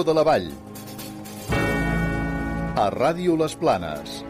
L'Eco de la Vall. A Ràdio Les Planes.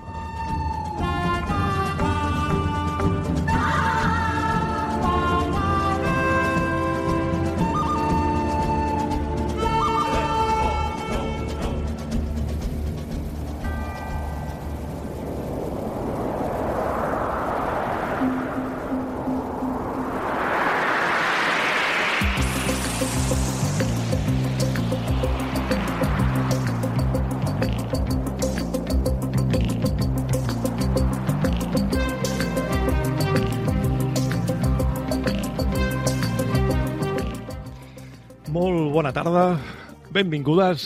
benvingudes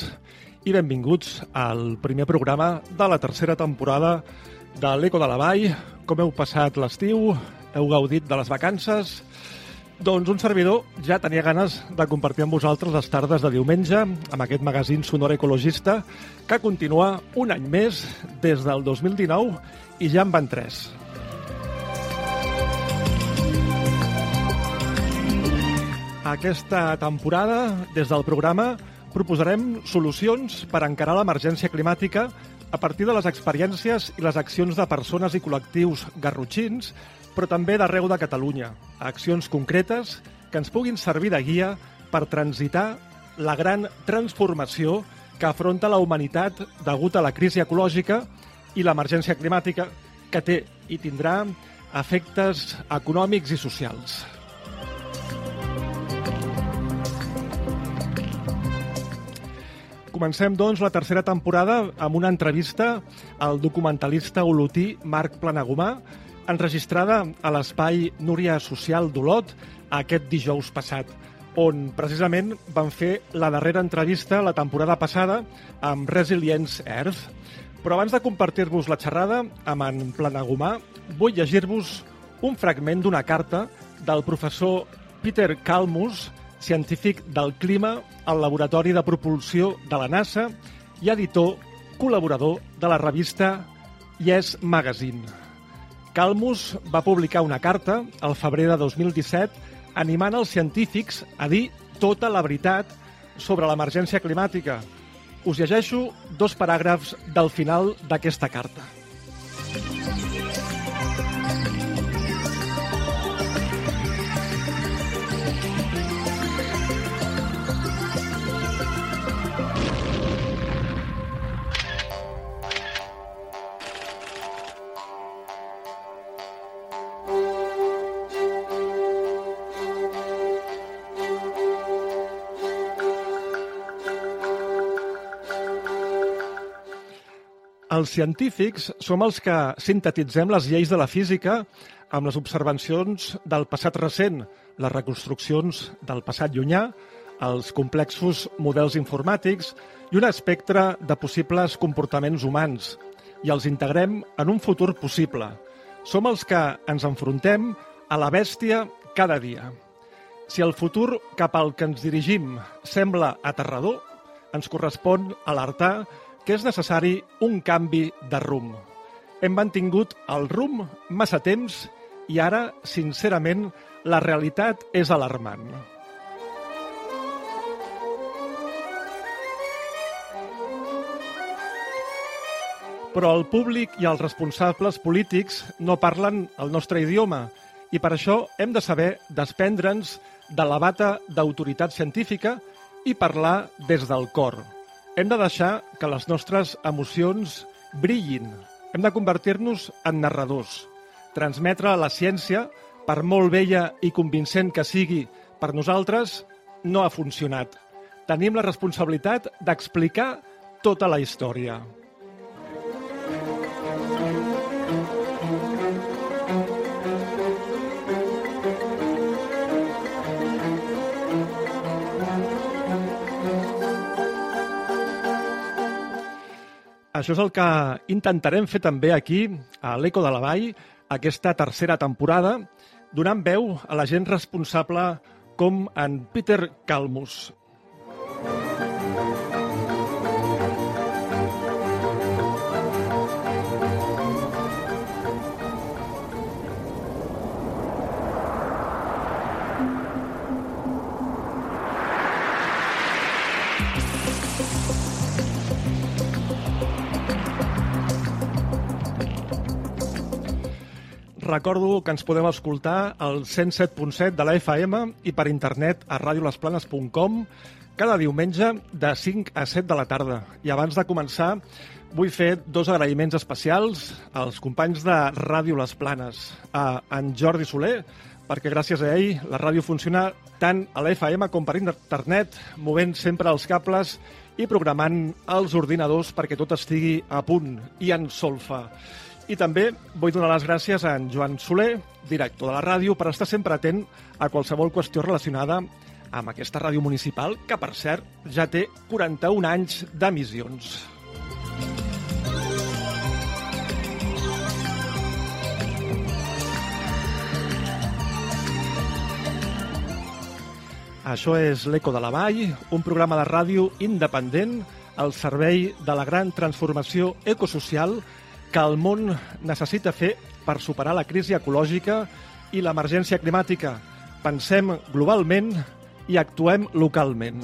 i benvinguts al primer programa de la tercera temporada de l'Eco de la Vall. Com heu passat l'estiu? Heu gaudit de les vacances? Doncs un servidor ja tenia ganes de compartir amb vosaltres les tardes de diumenge amb aquest magazín sonor ecologista que continua un any més des del 2019 i ja en van tres. Aquesta temporada, des del programa, proposarem solucions per encarar l'emergència climàtica a partir de les experiències i les accions de persones i col·lectius garrotxins, però també d'arreu de Catalunya. Accions concretes que ens puguin servir de guia per transitar la gran transformació que afronta la humanitat degut a la crisi ecològica i l'emergència climàtica que té i tindrà efectes econòmics i socials. Comencem, doncs, la tercera temporada amb una entrevista al documentalista olotí Marc Planagumà, enregistrada a l'espai Núria Social d'Olot aquest dijous passat, on precisament van fer la darrera entrevista la temporada passada amb Resilience Earth. Però abans de compartir-vos la xerrada amb en Planagumà, vull llegir-vos un fragment d'una carta del professor Peter Kalmus, científic del clima al Laboratori de Propulsió de la NASA i editor col·laborador de la revista Yes Magazine. Calmus va publicar una carta al febrer de 2017 animant els científics a dir tota la veritat sobre l'emergència climàtica. Us llegeixo dos paràgrafs del final d'aquesta carta. Els científics som els que sintetitzem les lleis de la física amb les observacions del passat recent, les reconstruccions del passat llunyà, els complexos models informàtics i un espectre de possibles comportaments humans i els integrem en un futur possible. Som els que ens enfrontem a la bèstia cada dia. Si el futur cap al que ens dirigim sembla aterrador, ens correspon alertar és necessari un canvi de rumb. Hem mantingut el rumb massa temps i ara, sincerament, la realitat és alarmant. Però el públic i els responsables polítics no parlen el nostre idioma i per això hem de saber desprendre'ns de la bata d'autoritat científica i parlar des del cor. Hem de deixar que les nostres emocions brillin. Hem de convertir-nos en narradors. Transmetre la ciència, per molt vella i convincent que sigui per nosaltres, no ha funcionat. Tenim la responsabilitat d'explicar tota la història. Això és el que intentarem fer també aquí, a l'Eco de la Vall, aquesta tercera temporada, donant veu a la gent responsable com en Peter Calmus. Recordo que ens podem escoltar al 107.7 de la FM i per internet a radiolesplanes.com cada diumenge de 5 a 7 de la tarda. I abans de començar, vull fer dos agraïments especials als companys de Ràdio Les Planes, a en Jordi Soler, perquè gràcies a ell la ràdio funciona tant a la FM com per internet, movent sempre els cables i programant els ordinadors perquè tot estigui a punt i en solfa. I també vull donar les gràcies a en Joan Soler, director de la ràdio, per estar sempre atent a qualsevol qüestió relacionada amb aquesta ràdio municipal, que, per cert, ja té 41 anys d'emissions. Això és l'Eco de la Vall, un programa de ràdio independent al servei de la gran transformació ecosocial que el món necessita fer per superar la crisi ecològica i l'emergència climàtica. Pensem globalment i actuem localment.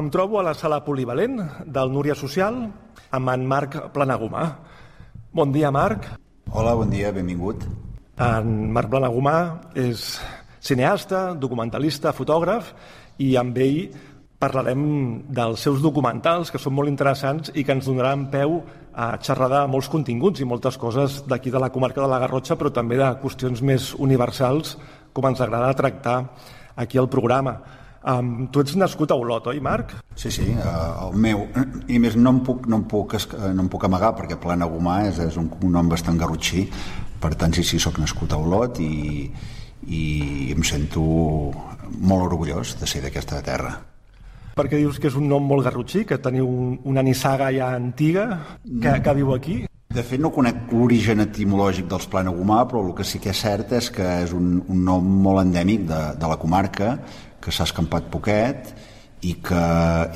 Em trobo a la sala polivalent del Núria Social amb en Marc Planagumà. Bon dia, Marc. Hola, bon dia, benvingut. En Marc Planagumà és cineasta, documentalista, fotògraf i amb ell parlarem dels seus documentals, que són molt interessants i que ens donaran peu a xerrar de molts continguts i moltes coses d'aquí de la comarca de la Garrotxa, però també de qüestions més universals, com ens agrada tractar aquí al programa. Um, tu ets nascut a Olot, oi, Marc? Sí, sí, uh, el meu. I més no em puc, no em puc, no em puc amagar perquè Plana Gomà és, és un, nom bastant garrotxí. Per tant, sí, sí, sóc nascut a Olot i, i em sento molt orgullós de ser d'aquesta terra. Perquè dius que és un nom molt garrotxí, que teniu un, una nissaga ja antiga que, que viu aquí? De fet, no conec l'origen etimològic dels Plana Gomà, però el que sí que és cert és que és un, un nom molt endèmic de, de la comarca, que s'ha escampat poquet i que,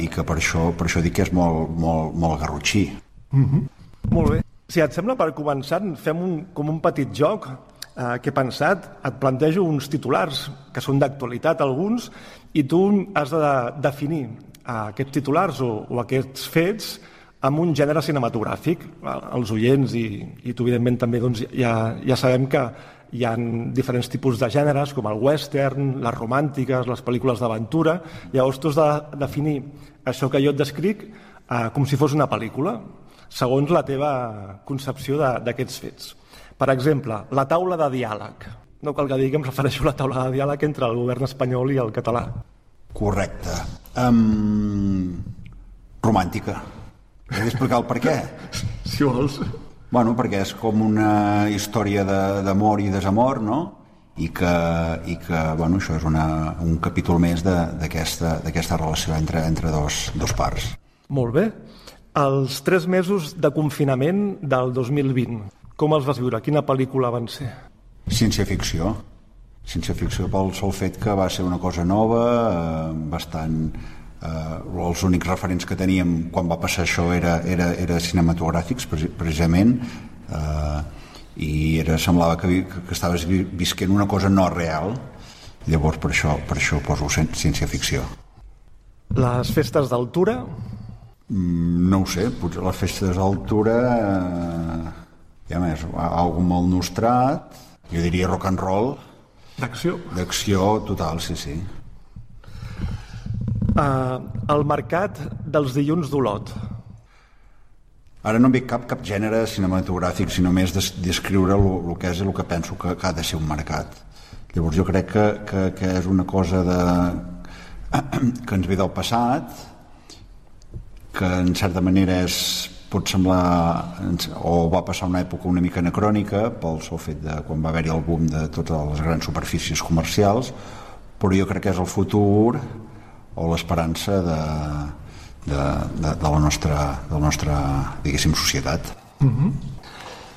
i que per, això, per això dic que és molt, molt, molt garrotxí. Mm -hmm. Molt bé. Si et sembla, per començar, fem un, com un petit joc eh, que he pensat. Et plantejo uns titulars, que són d'actualitat alguns, i tu has de definir eh, aquests titulars o, o aquests fets amb un gènere cinematogràfic. Els oients i, i tu, evidentment, també doncs, ja, ja sabem que hi ha diferents tipus de gèneres, com el western, les romàntiques, les pel·lícules d'aventura. Llavors tu has de definir això que jo et descric eh, com si fos una pel·lícula, segons la teva concepció d'aquests fets. Per exemple, la taula de diàleg. No cal que digui que em refereixo a la taula de diàleg entre el govern espanyol i el català. Correcte. Um, romàntica. He d'explicar el per què? Si vols. Bueno, perquè és com una història d'amor i desamor, no? I que, i que bueno, això és una, un capítol més d'aquesta relació entre, entre dos, dos parts. Molt bé. Els tres mesos de confinament del 2020, com els vas viure? Quina pel·lícula van ser? Ciència-ficció. Ciència-ficció pel sol fet que va ser una cosa nova, eh, bastant eh, els únics referents que teníem quan va passar això era, era, era cinematogràfics precisament. Eh, i era, semblava que, que estaves visquent una cosa no real. Llavors per això, per això poso ciència-ficció. Les festes d'altura? Mm, no ho sé, potser les festes d'altura eh, ja més, algú molt nostrat jo diria rock and roll. D'acció. D'acció total, sí, sí Uh, el mercat dels dilluns d'Olot. Ara no em ve cap, cap gènere cinematogràfic, sinó més descriure el, que és i el que penso que, que ha de ser un mercat. Llavors jo crec que, que, que és una cosa de, que ens ve del passat, que en certa manera és, pot semblar o va passar una època una mica anacrònica pel sol fet de quan va haver-hi el boom de totes les grans superfícies comercials però jo crec que és el futur o l'esperança de, de, de, de, la nostra, de la nostra, diguéssim, societat. Mhm. -huh.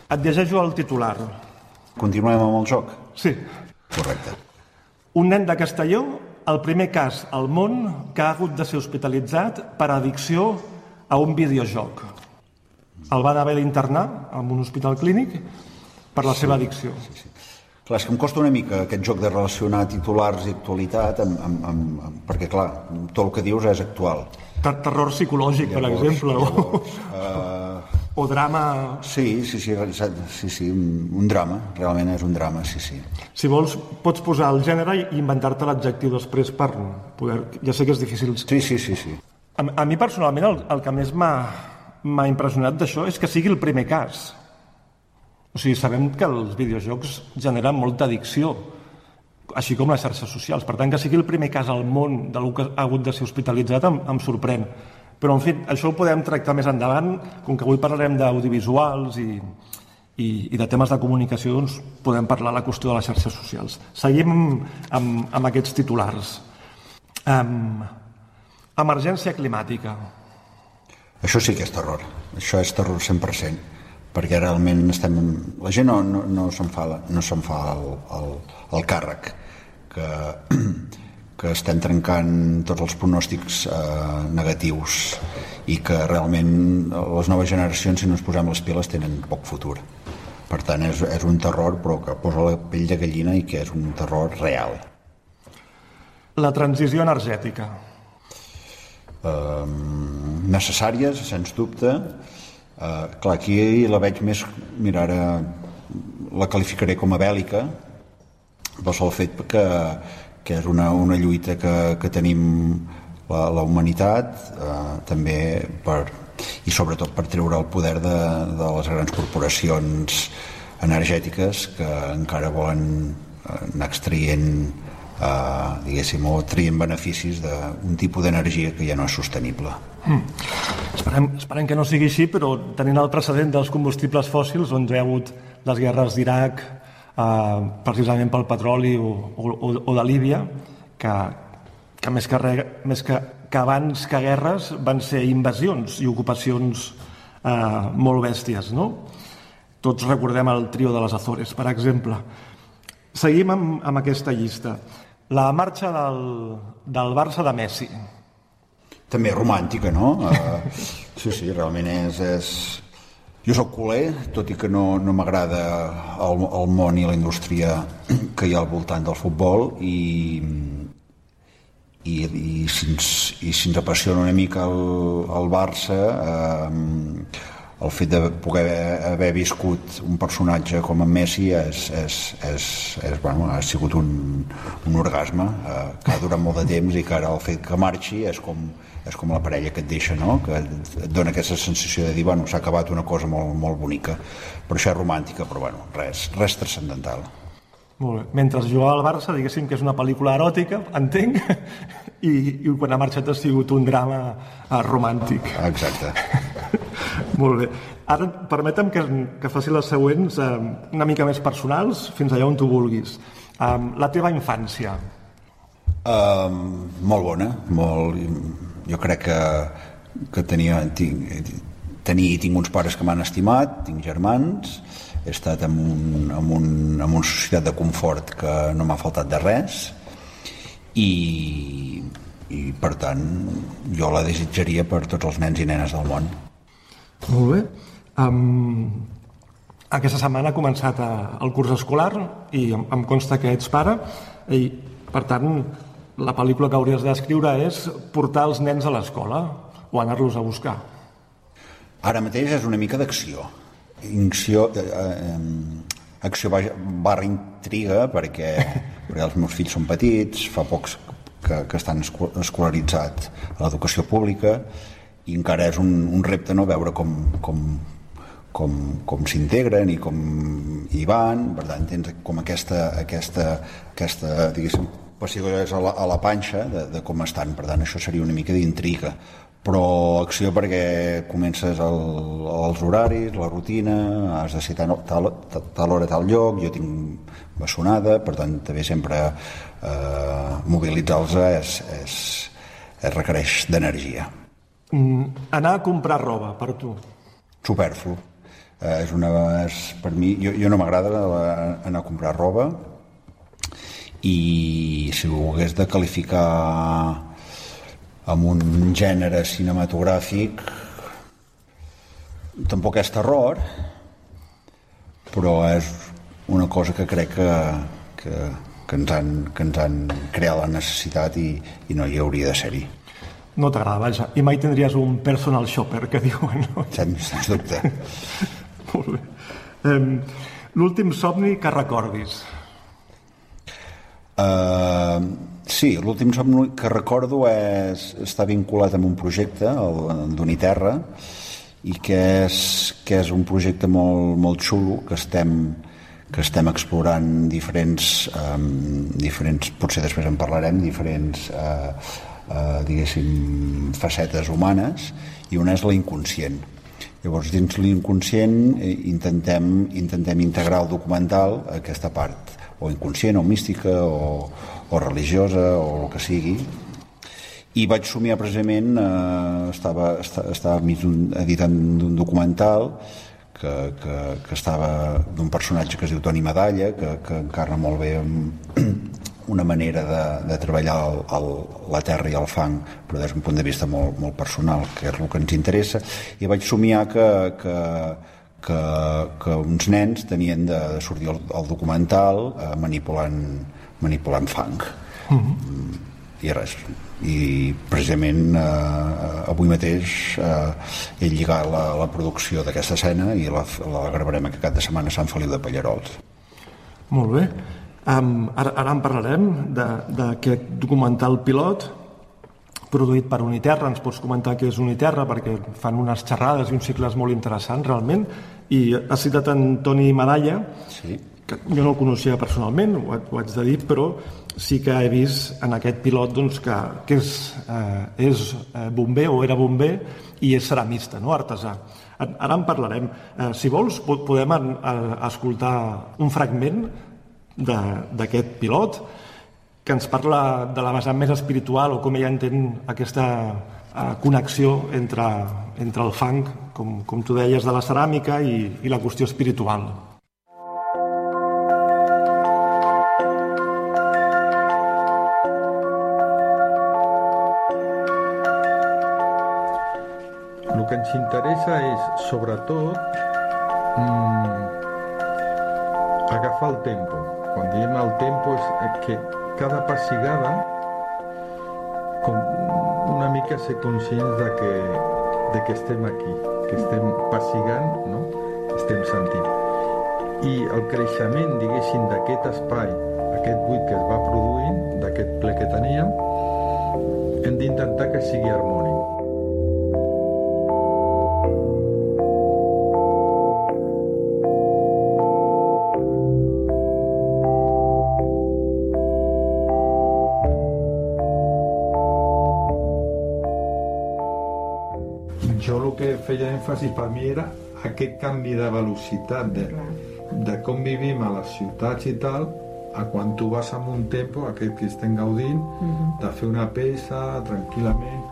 Et llegeixo el titular. Continuem amb el joc? Sí. Correcte. Un nen de Castelló, el primer cas al món que ha hagut de ser hospitalitzat per addicció a un videojoc. El van haver d'internar en un hospital clínic per la sí, seva addicció. Sí, sí. Clar, és que em costa una mica aquest joc de relacionar titulars i actualitat amb, amb, amb, amb, perquè, clar, tot el que dius és actual. Ter terror psicològic, llavors, per exemple. Llavors, o, uh... o drama... Sí, sí, sí, sí, sí, un drama, realment és un drama, sí, sí. Si vols, pots posar el gènere i inventar-te l'adjectiu després per poder... Ja sé que és difícil. Sí, sí, sí. sí. A, a mi, personalment, el, el que més m'ha impressionat d'això és que sigui el primer cas o sigui, sabem que els videojocs generen molta addicció, així com les xarxes socials. Per tant, que sigui el primer cas al món d'algú que ha hagut de ser hospitalitzat em, em sorprèn. Però, en fi, això ho podem tractar més endavant, com que avui parlarem d'audiovisuals i, i, i de temes de comunicació, doncs podem parlar de la qüestió de les xarxes socials. Seguim amb, amb aquests titulars. Um, emergència climàtica. Això sí que és terror. Això és terror 100% perquè realment estem... la gent no, no, no se'n fa, no se'n fa el, el, el càrrec que, que estem trencant tots els pronòstics eh, negatius i que realment les noves generacions, si no ens posem les piles, tenen poc futur. Per tant, és, és un terror, però que posa la pell de gallina i que és un terror real. La transició energètica. Eh, necessàries, sens dubte, Uh, clar, aquí la veig més... Mira, ara la qualificaré com a bèl·lica pel sol fet que, que és una, una lluita que, que tenim la, la humanitat eh, també per, i sobretot per treure el poder de, de les grans corporacions energètiques que encara volen anar extraient eh, diguéssim, o trien beneficis d'un tipus d'energia que ja no és sostenible. Mm. Esperem, esperem que no sigui així, però tenint el precedent dels combustibles fòssils, on hi ha hagut les guerres d'Iraq, eh, precisament pel petroli o, o, o de Líbia, que, que, més, que, re, més que, que abans que guerres van ser invasions i ocupacions eh, molt bèsties, no? Tots recordem el trio de les Azores, per exemple. Seguim amb, amb aquesta llista. La marxa del, del Barça de Messi. També romàntica, no? Uh, sí, sí, realment és... és... Jo sóc culer, tot i que no, no m'agrada el, el món i la indústria que hi ha al voltant del futbol i, i, i, si, ens, i si ens apassiona una mica el, el Barça eh, el fet de poder haver, haver viscut un personatge com en Messi és, és, és, és, bueno, ha sigut un, un orgasme eh, que ha durat molt de temps i que ara el fet que marxi és com, és com la parella que et deixa, no? que et dona aquesta sensació de dir bueno, s'ha acabat una cosa molt, molt bonica. Per això és romàntica, però bueno, res, res transcendental. Molt bé. Mentre jugava al Barça, diguéssim que és una pel·lícula eròtica, entenc, i, i quan ha marxat ha sigut un drama uh, romàntic. Exacte. Molt bé. Ara permetem que, que faci les següents uh, una mica més personals, fins allà on tu vulguis. Um, la teva infància. Um, molt bona, molt... Jo crec que, que tenia, tinc, tenia tinc uns pares que m'han estimat, tinc germans, he estat en, un, en, un, en una societat de confort que no m'ha faltat de res i, i per tant jo la desitjaria per tots els nens i nenes del món Molt bé. Um, aquesta setmana ha començat eh, el curs escolar i em, em consta que ets pare i per tant la pel·lícula que hauries d'escriure és portar els nens a l'escola o anar-los a buscar. Ara mateix és una mica d'acció. Acció, eh, eh, acció barra intriga perquè, perquè els meus fills són petits, fa pocs que, que estan escolaritzats a l'educació pública i encara és un, un repte no? veure com, com, com, com s'integren i com hi van, per tant tens com aquesta, aquesta, aquesta diguéssim, pessigolles a la, a la panxa de, de com estan, per tant això seria una mica d'intriga. Però acció perquè comences el, els horaris, la rutina, has de ser tal, tal, tal hora, tal lloc, jo tinc bessonada, per tant també sempre eh, mobilitzar-los és, és, és requereix d'energia. Mm, anar a comprar roba, per tu? Superflu. Eh, és una, és, per mi, jo, jo no m'agrada anar a comprar roba i si ho hagués de qualificar amb un gènere cinematogràfic tampoc és terror però és una cosa que crec que, que, que, ens, han, que ens han creat la necessitat i, i no hi hauria de ser-hi no t'agrada, vaja. I mai tindries un personal shopper, que diuen, no? Sens, sens dubte. Molt bé. Um, L'últim somni que recordis? Uh, Sí, l'últim somni que recordo és, està vinculat amb un projecte, d'Uniterra, i que és, que és un projecte molt, molt xulo que estem, que estem explorant diferents, um, diferents, potser després en parlarem, diferents uh, uh, diguéssim, facetes humanes, i una és la inconscient. Llavors, dins l'inconscient eh, intentem, intentem integrar el documental a aquesta part, o inconscient, o mística, o, o religiosa o el que sigui i vaig somiar precisament eh, estava, estava editant un documental que, que, que estava d'un personatge que es diu Toni Medalla que, que encarna molt bé una manera de, de treballar el, el, la terra i el fang però des d'un punt de vista molt, molt personal que és el que ens interessa. I vaig somiar que, que, que, que uns nens tenien de sortir al, al documental eh, manipulant manipulant fang. Mm -hmm. i res. I precisament eh, avui mateix eh, he lligat la, la producció d'aquesta escena i la, la gravarem aquest cap de setmana a Sant Feliu de Pallarols Molt bé um, ara, ara en parlarem d'aquest documental pilot produït per Uniterra, ens pots comentar què és Uniterra perquè fan unes xerrades i uns cicles molt interessants realment i has citat en Toni Medalla sí que jo no el coneixia personalment, ho, ho haig de dir, però sí que he vist en aquest pilot doncs, que, que és, eh, és eh, bomber o era bomber i és ceramista, no? artesà. Ara en parlarem. Eh, si vols, podem en, a, escoltar un fragment d'aquest pilot que ens parla de la vessant més espiritual o com ella entén aquesta eh, connexió entre, entre el fang, com, com tu deies, de la ceràmica i, i la qüestió espiritual. que ens interessa és, sobretot, mmm, agafar el tempo. Quan diem el tempo és que cada passigada com una mica ser conscients de que, de que estem aquí, que estem passigant, no? estem sentint. I el creixement, diguéssim, d'aquest espai, aquest buit que es va produint, d'aquest ple que teníem, hem d'intentar que sigui harmònic. Feia èmfasi per mi era aquest canvi de velocitat de, de com vivim a les ciutats i tal a quan tu vas amb un tempo aquest que estem gaudint uh mhm. -huh. de fer una peça tranquil·lament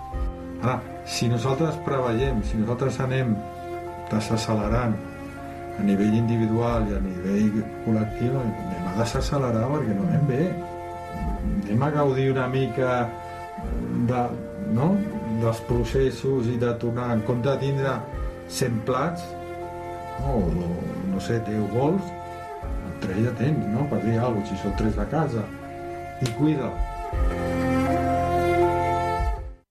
ara, si nosaltres preveiem si nosaltres anem desaccelerant a nivell individual i a nivell col·lectiu anem a desaccelerar perquè no anem bé anem a gaudir una mica de, no? Dels processos i de tornar, en compte de tindre 100 plats, no, o, no sé, 10 gols, 3 ja tens, no?, per dir alguna cosa, si són 3 de casa, i cuida.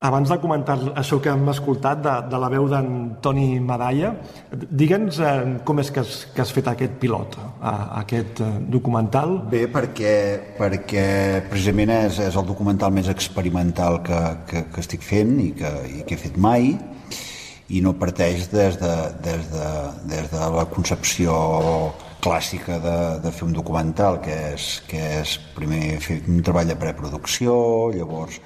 Abans de comentar això que hem escoltat de, de la veu d'en Toni Medalla, digue'ns eh, com és que has, que has fet aquest pilot, a, aquest eh, documental. Bé, perquè, perquè precisament és, és el documental més experimental que, que, que estic fent i que, i que he fet mai i no parteix des de, des de, des de la concepció clàssica de, de fer un documental, que és, que és primer fer un treball de preproducció, llavors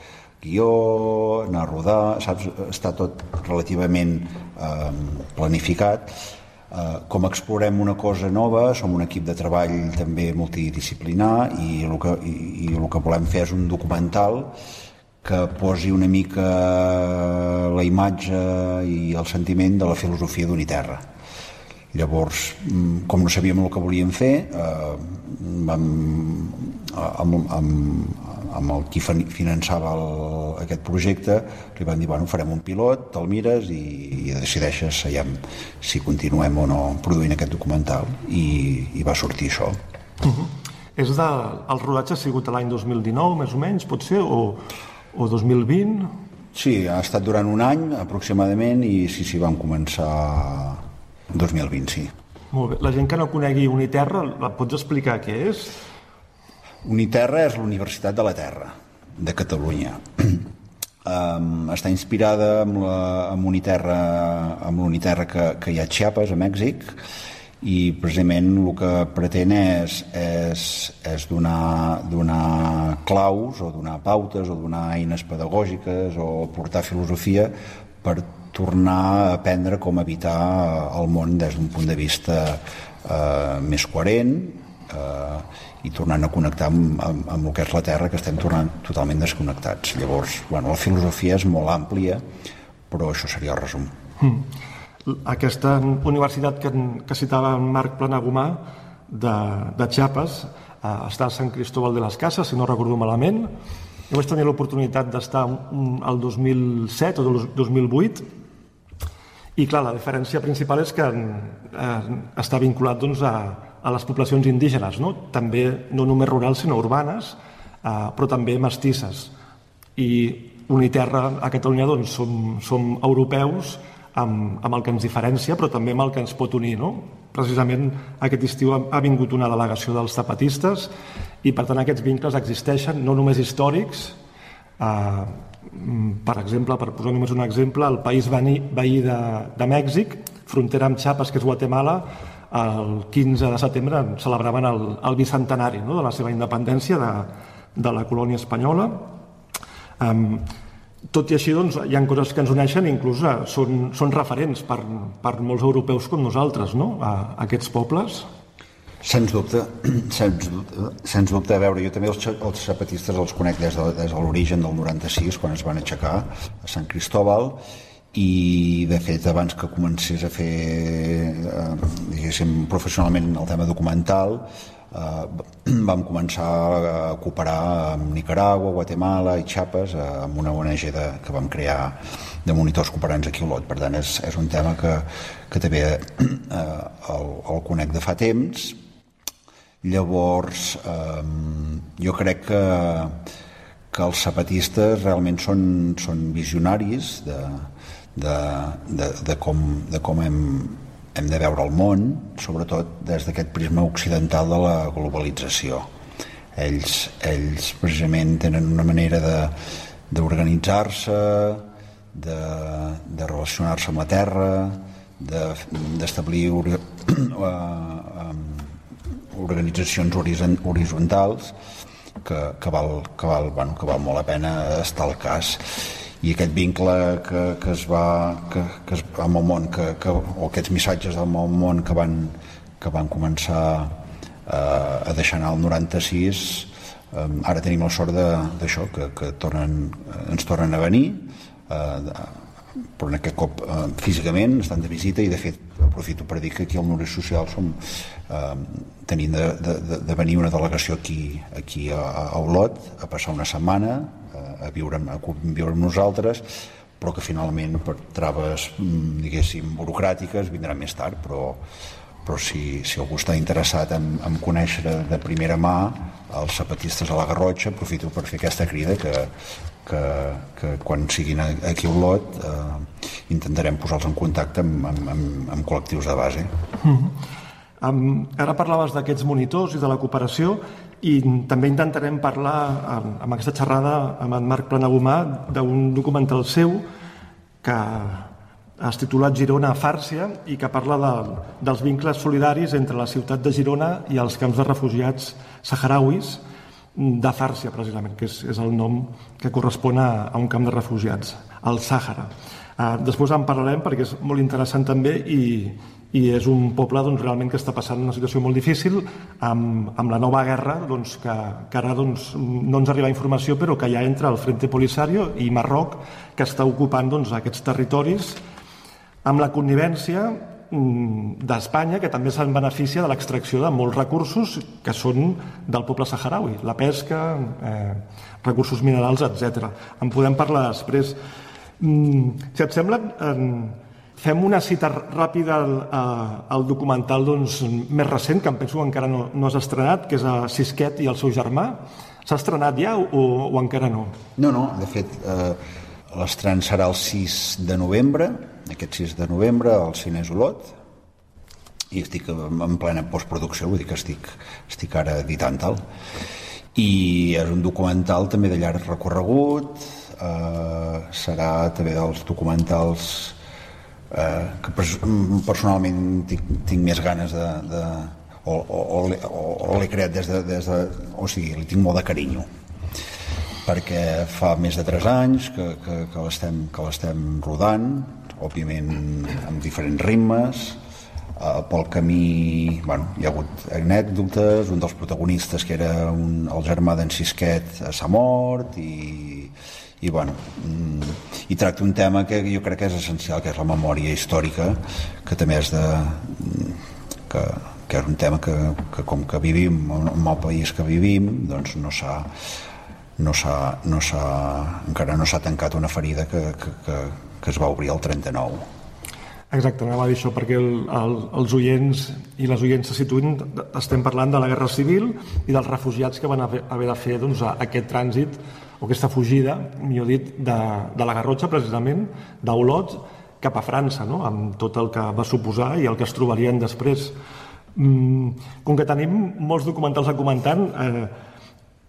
guió, anar a rodar, saps? Està tot relativament eh, planificat. Eh, com explorem una cosa nova, som un equip de treball també multidisciplinar i el que, i, i el que volem fer és un documental que posi una mica la imatge i el sentiment de la filosofia d'Uniterra. Llavors, mm, com no sabíem el que volíem fer, eh, vam, amb, amb, amb el qui finançava el, aquest projecte li van dir, bueno, farem un pilot, te'l mires i, i decideixes aviam, si continuem o no produint aquest documental i, i va sortir això. Uh -huh. És de, el rodatge ha sigut l'any 2019, més o menys, pot ser, o, o 2020? Sí, ha estat durant un any aproximadament i sí, sí, vam començar 2020, sí. Molt bé. La gent que no conegui Uniterra, la pots explicar què és? Uniterra és l'Universitat de la Terra, de Catalunya. um, està inspirada amb, la, amb Uniterra, amb l'Uniterra que, que hi ha a Chiapas, a Mèxic, i precisament el que pretén és, és, és donar, donar claus o donar pautes o donar eines pedagògiques o portar filosofia per tornar a aprendre com evitar el món des d'un punt de vista eh, més coherent eh, i tornant a connectar amb, amb, amb el que és la Terra, que estem tornant totalment desconnectats. Llavors, bueno, la filosofia és molt àmplia, però això seria el resum. Mm. Aquesta universitat que, que citava Marc Planagumà de, de Chiapas eh, està a Sant Cristóbal de les Cases, si no recordo malament. Jo vaig tenir l'oportunitat d'estar el 2007 o el 2008 i clar, la diferència principal és que eh, està vinculat doncs, a, a les poblacions indígenes, no? també no només rurals sinó urbanes, eh, però també mestisses. I Uniterra a Catalunya doncs, som, som europeus amb, amb el que ens diferencia, però també amb el que ens pot unir. No? Precisament aquest estiu ha, ha vingut una delegació dels zapatistes i per tant aquests vincles existeixen, no només històrics, eh, per exemple, per posar només un exemple, el país veí de, de Mèxic, frontera amb Chiapas, que és Guatemala, el 15 de setembre celebraven el, el bicentenari no? de la seva independència de, de la colònia espanyola. Um, tot i així, doncs, hi ha coses que ens uneixen i inclús eh, són, són referents per, per molts europeus com nosaltres, no?, a, a aquests pobles. Sens dubte, sens dubte, sens dubte, a veure, jo també els, els zapatistes els conec des de, des de l'origen del 96, quan es van aixecar a Sant Cristóbal, i de fet abans que comencés a fer eh, diguéssim professionalment el tema documental eh, vam començar a cooperar amb Nicaragua, Guatemala i Chiapas eh, amb una ONG de, que vam crear de monitors cooperants aquí a Olot. Per tant, és, és un tema que, que també eh, el, el conec de fa temps. Llavors, eh, jo crec que, que els zapatistes realment són, són visionaris de, de, de, de, com, de com hem, hem de veure el món, sobretot des d'aquest prisma occidental de la globalització. Ells, ells precisament tenen una manera d'organitzar-se, de, de, de relacionar-se amb la terra, d'establir de, uh, organitzacions horitzontals que, que, val, que, val, bueno, que val molt la pena estar al cas i aquest vincle que, que es va que, que es, amb el món que, que, o aquests missatges amb el món que van, que van començar eh, a deixar anar el 96 eh, ara tenim la sort d'això que, que tornen, ens tornen a venir eh, però en aquest cop eh, físicament estan de visita i de fet aprofito per dir que aquí al Nuri Social som eh, tenim de, de, de venir una delegació aquí, aquí a, a Olot a passar una setmana a viure, a viure amb nosaltres però que finalment per traves mm, diguéssim burocràtiques vindran més tard però, però si, si algú està interessat en, en conèixer de primera mà els zapatistes a la Garrotxa aprofito per fer aquesta crida que, que, que quan siguin aquí a Olot eh, intentarem posar-los en contacte amb, amb, amb, amb col·lectius de base mm -hmm. Um, ara parlaves d'aquests monitors i de la cooperació i també intentarem parlar amb, amb aquesta xerrada amb en Marc Planagumà d'un documental seu que has titulat Girona Fàrcia i que parla de, dels vincles solidaris entre la ciutat de Girona i els camps de refugiats saharauis de Fàrcia, precisament, que és, és el nom que correspon a, a un camp de refugiats, al Sàhara. Uh, després en parlarem perquè és molt interessant també i, i és un poble doncs, realment que està passant una situació molt difícil amb, amb la nova guerra doncs, que, que ara doncs, no ens arriba informació però que hi ha entre el Frente Polisario i Marroc que està ocupant doncs, aquests territoris amb la connivència mm, d'Espanya, que també se'n beneficia de l'extracció de molts recursos que són del poble saharaui, la pesca, eh, recursos minerals, etc. En podem parlar després. Mm, si et sembla, eh, Fem una cita ràpida al, al documental doncs, més recent, que em penso que encara no, no has estrenat, que és a Sisquet i el seu germà. S'ha estrenat ja o, o encara no? No, no, de fet, eh, l'estren serà el 6 de novembre, aquest 6 de novembre, al Cines Olot, i estic en plena postproducció, vull dir que estic, estic ara editant tal. I és un documental també de llarg recorregut, eh, serà també dels documentals eh, que personalment tinc, tinc més ganes de, de o, o, o, o l'he creat des de, des de... O sigui, li tinc molt de carinyo perquè fa més de 3 anys que, que, que l'estem rodant, òbviament amb diferents ritmes, eh, pel camí bueno, hi ha hagut anècdotes, un dels protagonistes que era un, el germà d'en Sisquet s'ha mort i, i bueno, mm, i tracta un tema que jo crec que és essencial, que és la memòria històrica, que també és de... que, que és un tema que, que com que vivim en el país que vivim, doncs no s'ha no s'ha, no encara no s'ha tancat una ferida que, que, que, que es va obrir el 39. Exacte, anava a dir això perquè el, el, els oients i les oients se situïn, estem parlant de la Guerra Civil i dels refugiats que van haver de fer doncs, aquest trànsit o aquesta fugida, millor dit, de, de la Garrotxa, precisament, d'Olot, cap a França, no? amb tot el que va suposar i el que es trobarien després. Mm, com que tenim molts documentals a comentant, eh,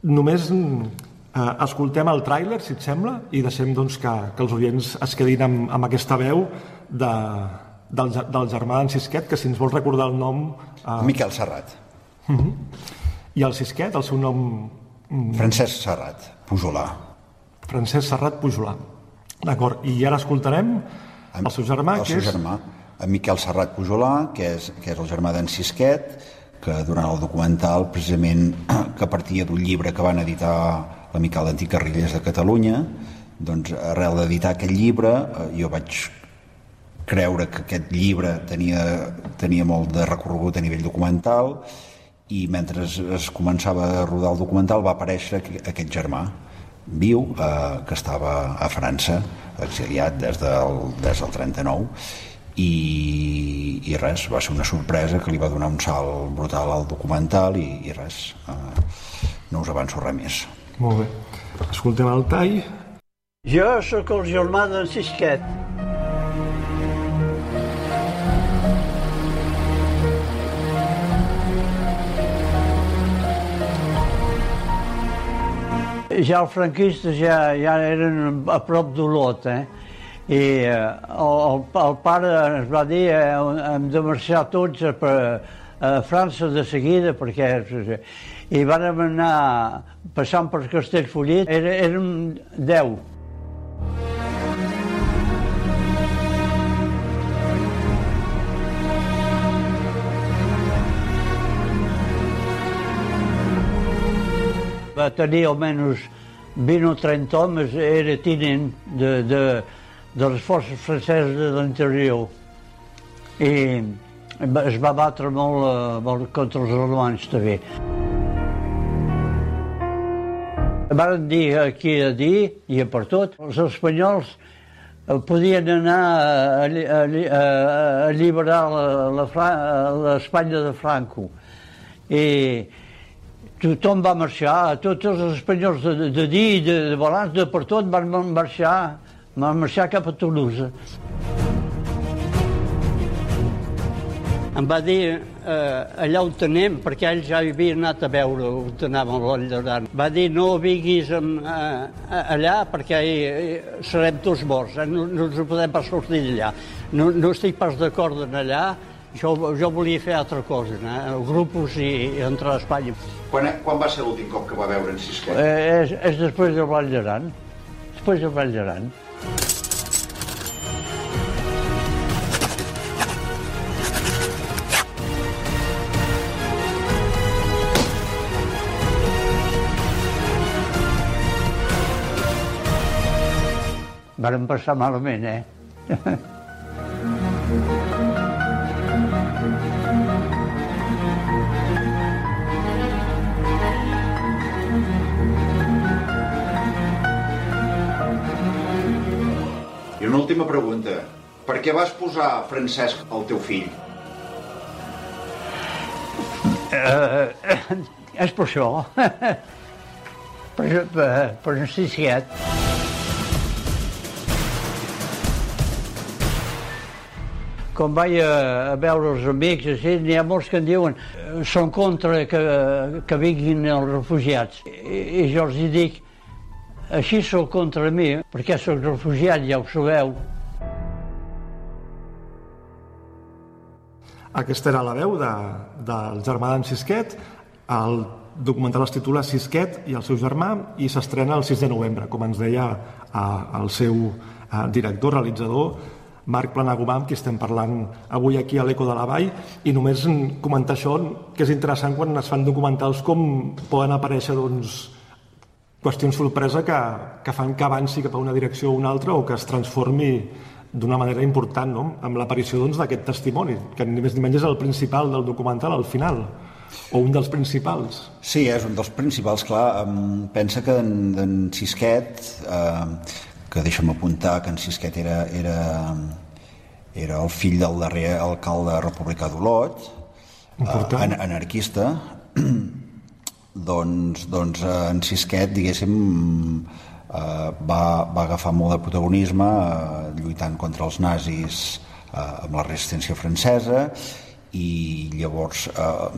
només eh, escoltem el tràiler, si et sembla, i deixem doncs, que, que els oients es quedin amb, amb aquesta veu de, del, del germà d'en Sisquet, que si ens vols recordar el nom... Eh... Miquel Serrat. Uh -huh. I el Sisquet, el seu nom... Francesc Serrat, Pujolà. Francesc Serrat Pujolà. D'acord, i ara escoltarem el seu germà, el que seu és... germà, en Miquel Serrat Pujolà, que és, que és el germà d'en Sisquet, que durant el documental, precisament, que partia d'un llibre que van editar l'amical d'Antic Carrillers de Catalunya, doncs arrel d'editar aquest llibre eh, jo vaig creure que aquest llibre tenia, tenia molt de recorregut a nivell documental i mentre es, començava a rodar el documental va aparèixer aquest germà viu eh, que estava a França exiliat des del, des del 39 i, i res, va ser una sorpresa que li va donar un salt brutal al documental i, i res, eh, no us avanço res més. Molt bé. Escoltem el tall. Jo sóc el germà d'en Sisquet. Ja els franquistes ja, ja eren a prop d'Olot, eh? I eh, el, el, pare ens va dir eh, hem de marxar tots a, a França de seguida perquè i vàrem anar passant per Castellfollit, Era, érem deu. Va tenir almenys 20 o 30 homes, era tinent de, de, de les forces franceses de l'interior. I es va batre molt, eh, molt contra els alemanys també. Van dir aquí a dir i a per tot, els espanyols eh, podien anar a, a, a, a alliberar l'Espanya de Franco. I tothom va marxar, tots els espanyols de, de dir, de, de Balans, de per tot, van marxar, van marxar cap a Toulouse. Em va dir eh, allà on anem, perquè ell ja havia anat a veure on anàvem a Llaurant. Va dir no vinguis amb, eh, allà perquè eh, serem tots morts, eh? no, no ens podem pas sortir d'allà. No, no estic pas d'acord en allà, jo, jo volia fer altra cosa, eh? grupos i, i entrar a Espanya. Quan, quan va ser l'últim cop que va veure en Sisquet? Eh, és, és després del Vall d'Aran. Després del Vall d'Aran. Varen passar malament, eh? Una última pregunta. Per què vas posar Francesc al teu fill? Uh, és per això. per, per, per necessitat. Quan vaig a, a veure els amics, així, n'hi ha molts que en diuen són contra que, que vinguin els refugiats. I, i jo els dic, així sou contra mi, perquè sóc refugiat, ja ho sabeu. Aquesta era la veu de, del germà d'en Sisquet. El documental es titula Sisquet i el seu germà i s'estrena el 6 de novembre, com ens deia eh, el seu eh, director, realitzador, Marc Planagumà, amb qui estem parlant avui aquí a l'Eco de la Vall, i només comentar això, que és interessant quan es fan documentals com poden aparèixer doncs, qüestions sorpresa que, que fan que avanci cap a una direcció o una altra o que es transformi d'una manera important, no? amb l'aparició doncs, d'aquest doncs, testimoni, que ni més ni menys és el principal del documental al final, o un dels principals. Sí, és un dels principals, clar. Pensa que en Sisquet eh, que deixa'm apuntar que en Sisquet era, era, era el fill del darrer alcalde republicà d'Olot, eh, anarquista, doncs, doncs en Sisquet, diguéssim, eh, va, va agafar molt de protagonisme eh, lluitant contra els nazis eh, amb la resistència francesa i llavors eh,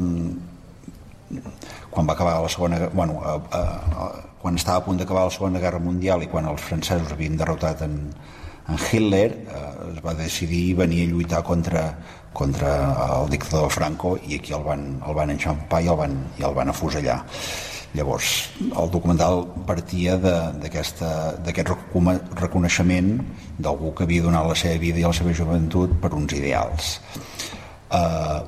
quan va acabar la segona... Bueno, eh, eh, quan estava a punt d'acabar la Segona Guerra Mundial i quan els francesos havien derrotat en, en Hitler eh, es va decidir venir a lluitar contra, contra el dictador Franco i aquí el van, el van enxampar i el van, i el van afusellar. Llavors, el documental partia d'aquest reconeixement d'algú que havia donat la seva vida i la seva joventut per uns ideals. Uh,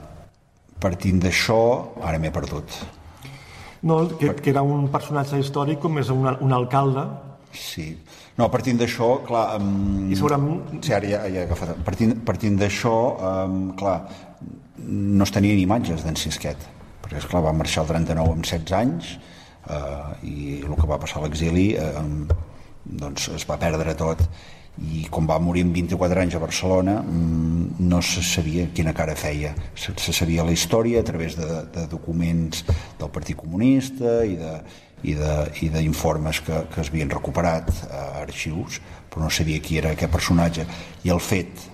partint d'això, ara m'he perdut. No, que, que era un personatge històric com és un, un alcalde. Sí. No, partint d'això, clar... Um, I segurament... Sí, ara ja, ja he agafat. Partint, partint d'això, um, clar, no es tenien imatges d'en Sisquet, perquè, esclar, va marxar el 39 amb 16 anys, eh, i el que va passar a l'exili eh, doncs es va perdre tot i com va morir amb 24 anys a Barcelona mm, no se sabia quina cara feia se, se sabia la història a través de, de documents del Partit Comunista i de, i d'informes que, que es havien recuperat a arxius, però no sabia qui era aquest personatge. I el fet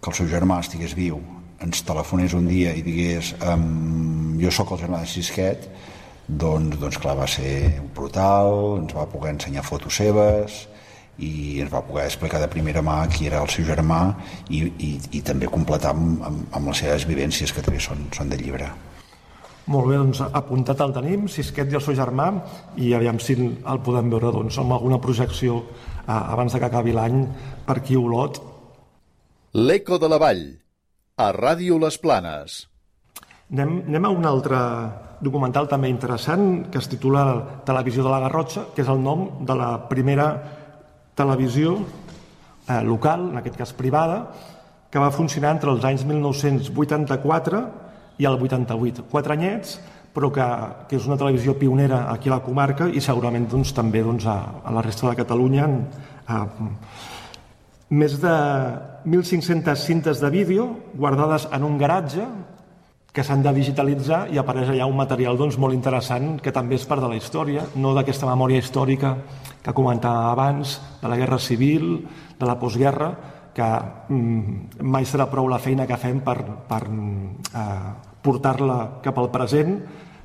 que el seu germà estigués viu, ens telefonés un dia i digués um, jo sóc el germà de Sisquet, doncs, doncs clar, va ser brutal, ens va poder ensenyar fotos seves i ens va poder explicar de primera mà qui era el seu germà i, i, i també completar amb, amb, amb les seves vivències que també són, són del llibre. Molt bé, doncs apuntat el tenim, Sisquet i el seu germà, i aviam si el podem veure doncs, amb alguna projecció eh, abans de que acabi l'any per aquí Olot. L'Eco de la Vall, a Ràdio Les Planes. Anem, anem a un altre documental també interessant que es titula Televisió de la Garrotxa, que és el nom de la primera televisió eh, local, en aquest cas privada, que va funcionar entre els anys 1984 i el 88. Quatre anyets, però que, que és una televisió pionera aquí a la comarca i segurament doncs, també doncs, a, a la resta de Catalunya. A, més de 1.500 cintes de vídeo guardades en un garatge que s'han de digitalitzar i apareix allà un material doncs, molt interessant que també és part de la història, no d'aquesta memòria històrica que comentava abans, de la guerra civil, de la postguerra, que mm, mai serà prou la feina que fem per, per eh, portar-la cap al present,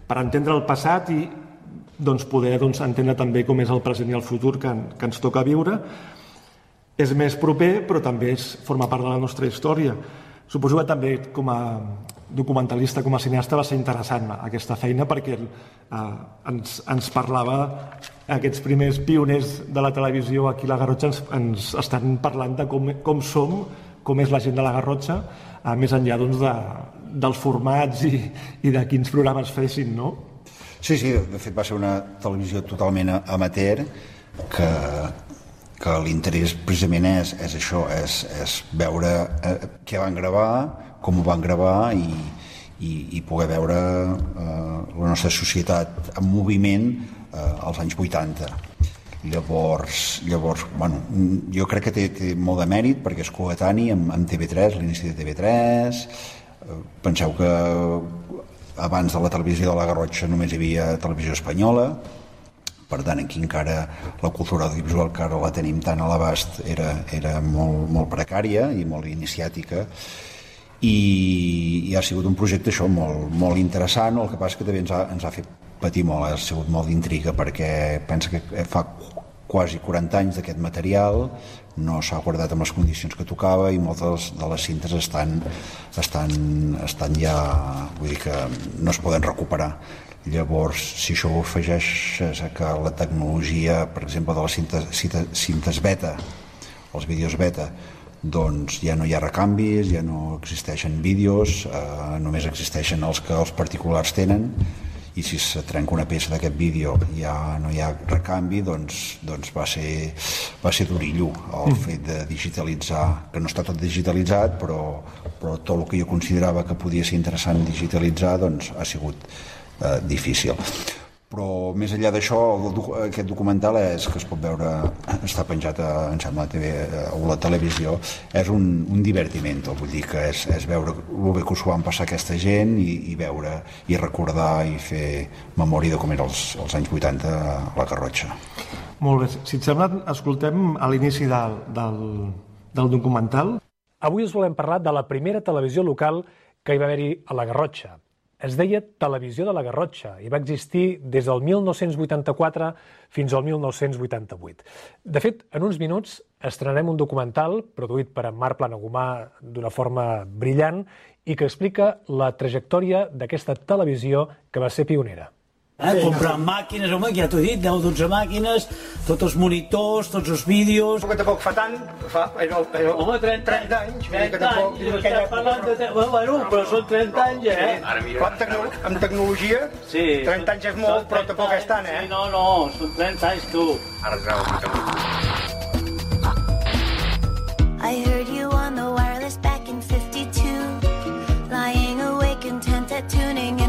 per entendre el passat i doncs, poder doncs, entendre també com és el present i el futur que, que ens toca viure. És més proper, però també és, forma part de la nostra història. Suposo que també com a documentalista, com a cineasta, va ser interessant aquesta feina perquè eh, ens, ens parlava aquests primers pioners de la televisió aquí a la Garrotxa ens, ens estan parlant de com, com som, com és la gent de la Garrotxa, eh, més enllà doncs, de, dels formats i, i de quins programes fessin, no? Sí, sí, de fet va ser una televisió totalment amateur que, que l'interès precisament és, és això, és, és veure eh, què van gravar, com ho van gravar i, i, i poder veure eh, la nostra societat en moviment eh, als anys 80. Llavors, llavors bueno, jo crec que té, té molt de mèrit perquè és coetani amb, amb TV3, l'inici de TV3. Eh, penseu que abans de la televisió de la Garrotxa només hi havia televisió espanyola, per tant aquí encara la cultura audiovisual que ara la tenim tan a l'abast era, era molt, molt precària i molt iniciàtica i, i ha sigut un projecte això molt, molt interessant, el que passa que també ens ha, ens ha fet patir molt, ha sigut molt d'intriga perquè pensa que fa quasi 40 anys d'aquest material no s'ha guardat amb les condicions que tocava i moltes de les cintes estan, estan, estan ja vull dir que no es poden recuperar. Llavors si això ho afegeixes a que la tecnologia per exemple de les cintes, cintes beta els vídeos beta doncs ja no hi ha recanvis, ja no existeixen vídeos, eh, només existeixen els que els particulars tenen i si se trenca una peça d'aquest vídeo ja no hi ha recanvi doncs, doncs va, ser, va ser d'orillo el mm. fet de digitalitzar que no està tot digitalitzat però, però tot el que jo considerava que podia ser interessant digitalitzar doncs ha sigut eh, difícil però més enllà d'això aquest documental és que es pot veure està penjat a, em sembla, a TV o la televisió. És un, un divertiment vull dir que és, és veure el bé que us van passar aquesta gent i, i veure i recordar i fer memòria de com era els, els anys 80 a la Garrotxa Molt bé, si et sembla escoltem a l'inici del, del, del documental. Avui us volem parlar de la primera televisió local que hi va haver-hi a la Garrotxa es deia Televisió de la Garrotxa i va existir des del 1984 fins al 1988. De fet, en uns minuts estrenem un documental produït per en Marc Planagumà d'una forma brillant i que explica la trajectòria d'aquesta televisió que va ser pionera. Eh? Comprar màquines, home, ja t'ho he dit, 10-12 màquines, tots els monitors, tots els vídeos... Que tampoc fa tant, fa, era, era, Home, 30, 30 anys, vull dir 30 que tampoc... anys, estem parlant de... Bueno, però són 30 anys, eh? Ara mira, amb, tecno amb tecnologia, Sí. 30 anys és molt, però 30 tampoc és tant, eh? Sí, no, no, són 30 anys, tu. I heard you on the wireless back in 52. Lying awake intent at tuning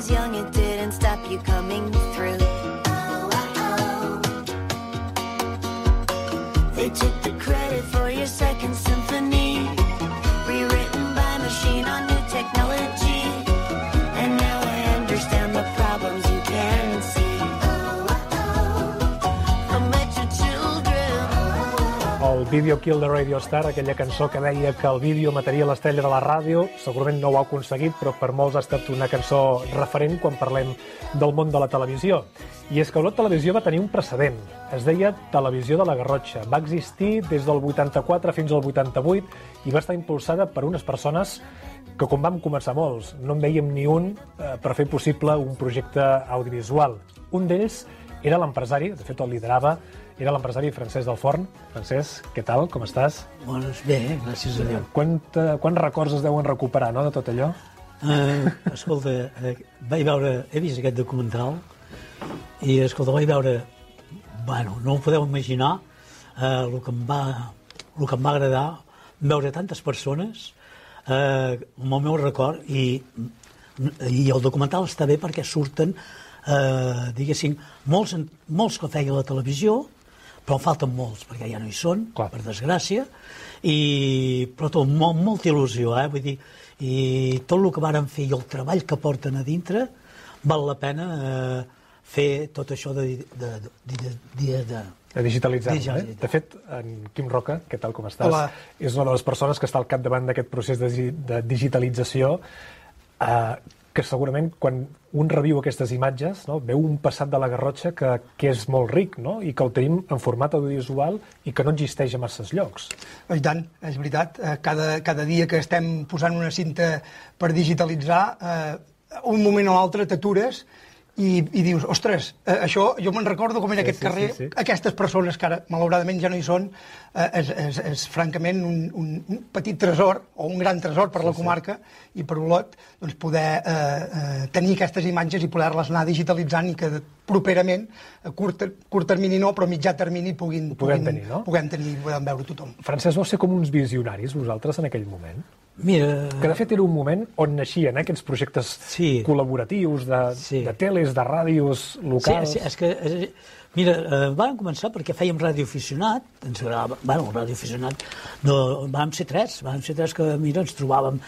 was young, it didn't stop you coming Video Kill the Radio Star, aquella cançó que deia que el vídeo mataria l'estrella de la ràdio, segurament no ho ha aconseguit, però per molts ha estat una cançó referent quan parlem del món de la televisió. I és que Olot Televisió va tenir un precedent. Es deia Televisió de la Garrotxa. Va existir des del 84 fins al 88 i va estar impulsada per unes persones que com vam començar molts, no en veiem ni un eh, per fer possible un projecte audiovisual. Un d'ells era l'empresari, de fet el liderava, era l'empresari Francesc del Forn. Francesc, què tal, com estàs? Doncs bé, gràcies a Déu. Quant, eh, quants records es deuen recuperar, no?, de tot allò? Uh, escolta, uh, vaig veure, he vist aquest documental i, escolta, vaig veure, bueno, no ho podeu imaginar, uh, el, que em va, el que em va agradar, veure tantes persones, uh, amb el meu record, i, i el documental està bé perquè surten, uh, diguéssim, molts, molts que feia la televisió, però en falten molts, perquè ja no hi són, Clar. per desgràcia, i, però tot, molt, molta il·lusió, eh? vull dir, i tot el que varen fer i el treball que porten a dintre val la pena eh, fer tot això de, de, de, de, de, de De eh? Digitalitzar. De fet, en Quim Roca, què tal, com estàs? Hola. És una de les persones que està al capdavant d'aquest procés de, de digitalització eh, que segurament quan un reviu aquestes imatges no, veu un passat de la Garrotxa que, que és molt ric no? i que el tenim en format audiovisual i que no existeix a masses llocs. I tant, és veritat. Eh, Cada, cada dia que estem posant una cinta per digitalitzar, eh, un moment o l'altre t'atures i, i dius, ostres, eh, això, jo me'n recordo com era Sí, aquest sí, carrer, sí, sí. aquestes persones que ara, malauradament, ja no hi són, és, és, és francament un, un, un petit tresor, o un gran tresor per la comarca i per Olot, doncs poder eh, eh, tenir aquestes imatges i poder-les anar digitalitzant i que properament, a curt, curt termini no, però a mitjà termini puguin, puguem puguin, tenir, no? puguem tenir, puguem veure tothom. Francesc, vau ser com uns visionaris, vosaltres, en aquell moment? Mira, Que, de fet, era un moment on naixien eh, aquests projectes Sí. col·laboratius de, Sí. de teles, de ràdios sí, locals... sí, és que, és, mira, eh, vam començar perquè fèiem radioaficionat, ens agradava, bueno, radioaficionat, no, vam ser tres, vam ser tres que, mira, ens trobàvem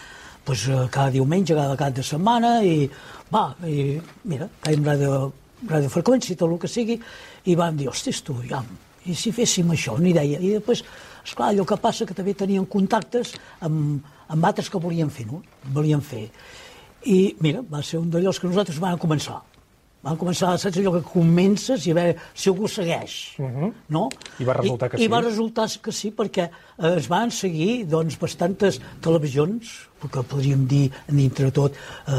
pues, eh, cada diumenge, cada cap de setmana, i va, i mira, fèiem ràdio, radiofreqüència, tot el que sigui, i vam dir, hostis, tu, ja, i si féssim això, una idea. I després, esclar, allò que passa que també tenien contactes amb, amb altres que volien fer, no? Volien fer. I mira, va ser un d'allòs que nosaltres vam començar. Vam començar, saps allò que comences i a veure si algú segueix, no? I va resultar que I, sí. I va resultar que sí, perquè eh, es van seguir doncs, bastantes televisions, que podríem dir, dintre tot, eh,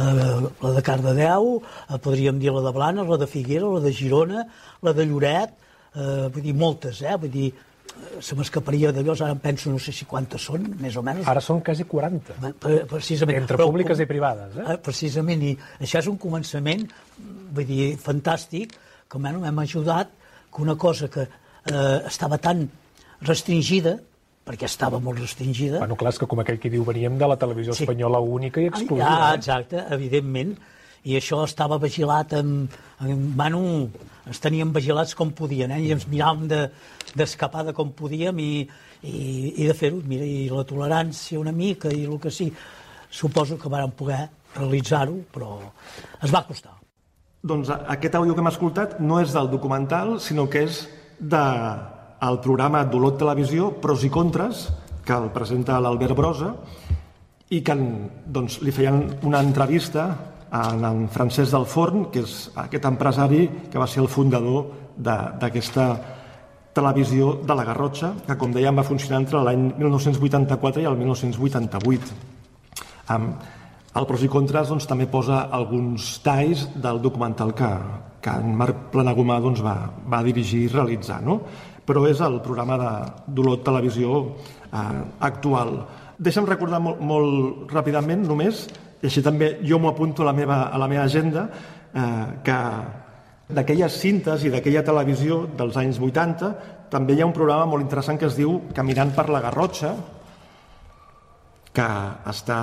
la de Cardedeu, eh, podríem dir la de Blanes, la de Figuera, la de Girona, la de Lloret, eh, vull dir, moltes, eh? Vull dir, se m'escaparia d'allò, ara em penso, no sé si quantes són, més o menys. Ara són quasi 40. Bé, pre- Precisament. Entre Però- públiques i privades, eh? Eh, Precisament, i això és un començament, vull dir, fantàstic, que almenys hem ajudat que una cosa que eh, estava tan restringida, perquè estava molt restringida... Bueno, clar, és que com aquell que diu, veníem de la televisió Sí. espanyola única i exclusiva. Ah, eh? exacte, evidentment. I això estava vigilat amb... amb bueno, ens teníem vigilats com podien, eh? i ens miràvem de- d'escapar de, de com podíem i, i, i de fer-ho. I la tolerància una mica i el que sí, suposo que vàrem poder realitzar-ho, però es va costar. Doncs aquest àudio que hem escoltat no és del documental, sinó que és de programa d'Olot Televisió, Pros i Contres, que el presenta l'Albert Brosa, i que doncs, li feien una entrevista a en Francesc del Forn, que és aquest empresari que va ser el fundador d'aquesta televisió de la Garrotxa, que com dèiem va funcionar entre l'any 1984 i el 1988. Um, el pros i contras doncs, també posa alguns talls del documental que, que en Marc Planagumà doncs, va, va dirigir i realitzar. No? Però és el programa de d'Olot Televisió eh, actual. Deixa'm recordar molt, molt ràpidament només, i així també jo m'ho apunto a la meva, a la meva agenda, eh, que d'aquelles cintes i d'aquella televisió dels anys 80 també hi ha un programa molt interessant que es diu Caminant per la Garrotxa, que està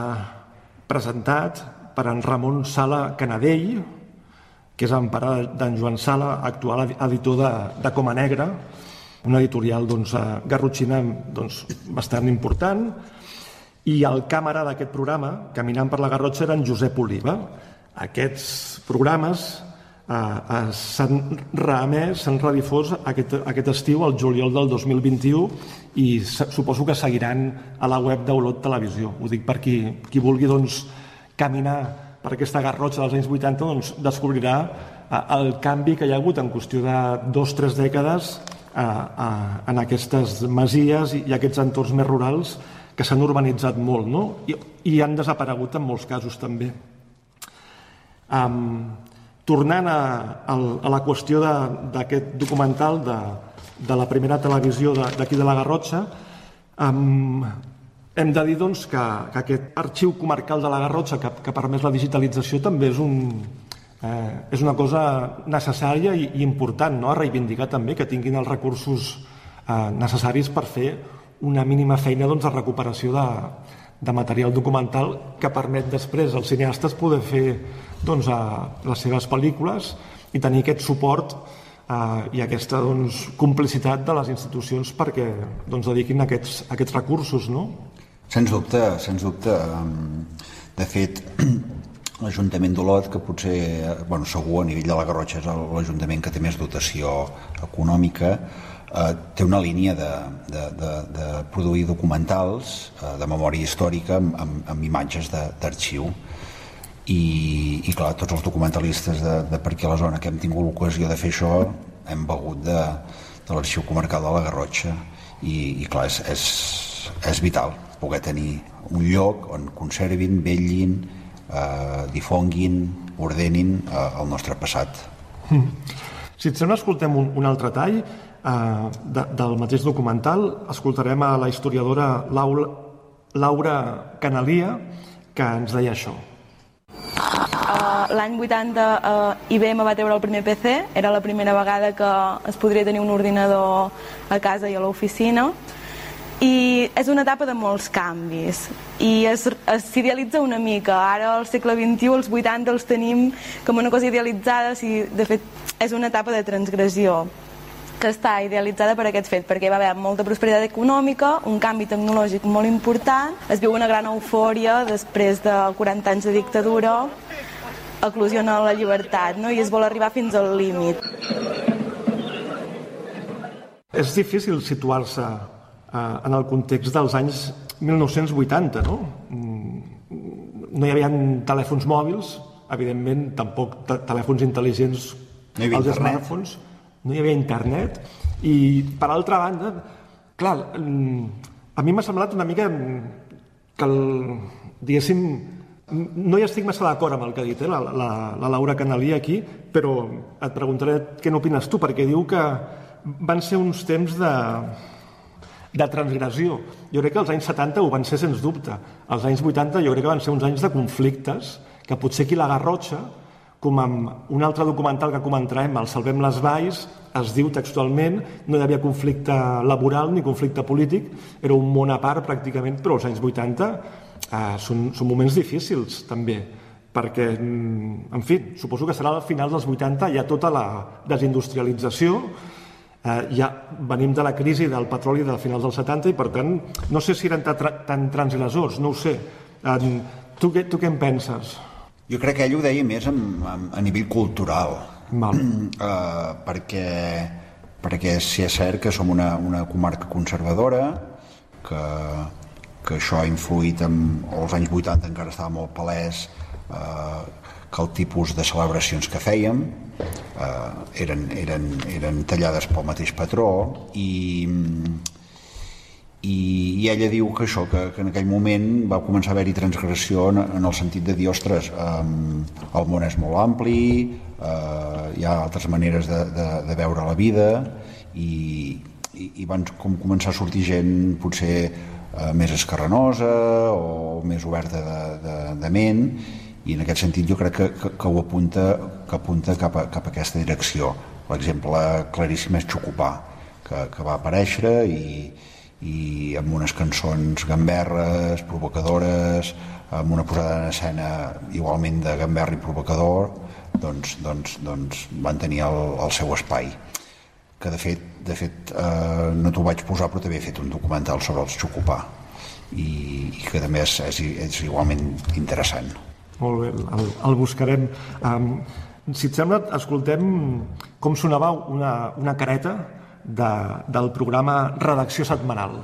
presentat per en Ramon Sala Canadell, que és en pare d'en Joan Sala, actual editor de, de Coma Negra, una editorial doncs, eh, garrotxina doncs, bastant important, i el càmera d'aquest programa, Caminant per la Garrotxa, era en Josep Oliva. Aquests programes eh, eh, s'han reemès, s'han redifós aquest, aquest estiu, el juliol del 2021, i suposo que seguiran a la web d'Olot Televisió. Ho dic per qui, qui vulgui doncs, caminar per aquesta garrotxa dels anys 80 doncs, descobrirà eh, el canvi que hi ha hagut en qüestió de dos o tres dècades eh, eh, en aquestes masies i, i aquests entorns més rurals que s'han urbanitzat molt no? I, i han desaparegut en molts casos també. Um, tornant a, a, a la qüestió d'aquest documental de, de la primera televisió d'aquí de, de la Garrotxa, um, hem de dir doncs, que, que aquest arxiu comarcal de la Garrotxa que, que permet la digitalització també és, un, eh, és una cosa necessària i, i important no? a reivindicar també que tinguin els recursos eh, necessaris per fer una mínima feina doncs, de recuperació de, de material documental que permet després als cineastes poder fer doncs, a les seves pel·lícules i tenir aquest suport eh, i aquesta doncs, complicitat de les institucions perquè doncs, dediquin aquests, aquests recursos. No? Sens dubte, sens dubte. De fet, l'Ajuntament d'Olot, que potser, bueno, segur a nivell de la Garrotxa és l'Ajuntament que té més dotació econòmica, eh, té una línia de, de, de, de produir documentals eh, de memòria històrica amb, amb, amb imatges d'arxiu. I, i clar, tots els documentalistes de, de per aquí a la zona que hem tingut l'ocasió de fer això hem begut de, de l'arxiu comarcal de la Garrotxa. I, i clar, és, és, és vital poder tenir un lloc on conservin, vetllin, eh, difonguin, ordenin eh, el nostre passat. Si et sembla, escoltem un, un altre tall de, del mateix documental. Escoltarem a la historiadora Laura, Laura Canalia, que ens deia això. Uh, L'any 80 uh, IBM va treure el primer PC, era la primera vegada que es podria tenir un ordinador a casa i a l'oficina. I és una etapa de molts canvis. I s'idealitza una mica. Ara al segle XXI els 80 els tenim com una cosa idealitzada. Si de fet és una etapa de transgressió que està idealitzada per aquest fet, perquè va haver molta prosperitat econòmica, un canvi tecnològic molt important, es viu una gran eufòria després de 40 anys de dictadura, eclosiona la llibertat, no? i es vol arribar fins al límit. És difícil situar-se eh, en el context dels anys 1980, no? Mm, no hi havia telèfons mòbils, evidentment tampoc telèfons intel·ligents no hi havia els internet. No hi havia internet i per altra banda clar, mm, a mi m'ha semblat una mica mm, que el, diguéssim no hi estic massa d'acord amb el que ha dit eh, la, la, la Laura Canalí aquí, però et preguntaré què n'opines tu, perquè diu que van ser uns temps de, de transgressió. Jo crec que els anys 70 ho van ser sens dubte. Els anys 80 jo crec que van ser uns anys de conflictes que potser aquí la Garrotxa com amb un altre documental que comentarem, el Salvem les Valls, es diu textualment, no hi havia conflicte laboral ni conflicte polític, era un món a part pràcticament, però els anys 80 eh, són, són moments difícils també, perquè, mm, en fi, suposo que serà al final dels 80 hi ha tota la desindustrialització, eh, ja venim de la crisi del petroli de finals dels 70 i per tant no sé si eren tan, transgressors, no ho sé. Eh, tu, tu què en penses? Jo crec que ell ho deia més a, a, a nivell cultural, Mal. uh, perquè, perquè si és cert que som una, una comarca conservadora, que, que això ha influït en, als anys 80 encara estava molt palès eh, que el tipus de celebracions que fèiem eh, eren, eren, eren tallades pel mateix patró i, i, i ella diu que això, que, que en aquell moment va començar a haver-hi transgressió en, en el sentit de dir, ostres, eh, el món és molt ampli, eh, hi ha altres maneres de, de, de veure la vida i, i, i van com començar a sortir gent potser eh, més escarrenosa o més oberta de, de, de ment i en aquest sentit jo crec que, que, que ho apunta, que apunta cap, a, cap a aquesta direcció. L'exemple claríssim és Xocopà, que, que va aparèixer i, i amb unes cançons gamberres, provocadores, amb una posada en escena igualment de gamberra i provocador, doncs, doncs, doncs van tenir el, el seu espai que de fet, de fet eh, no t'ho vaig posar però també he fet un documental sobre els Xocopà i, i que també és, és, és igualment interessant. Molt bé, el, el buscarem. Um, si et sembla, escoltem com sonava una, una careta de, del programa Redacció Setmanal.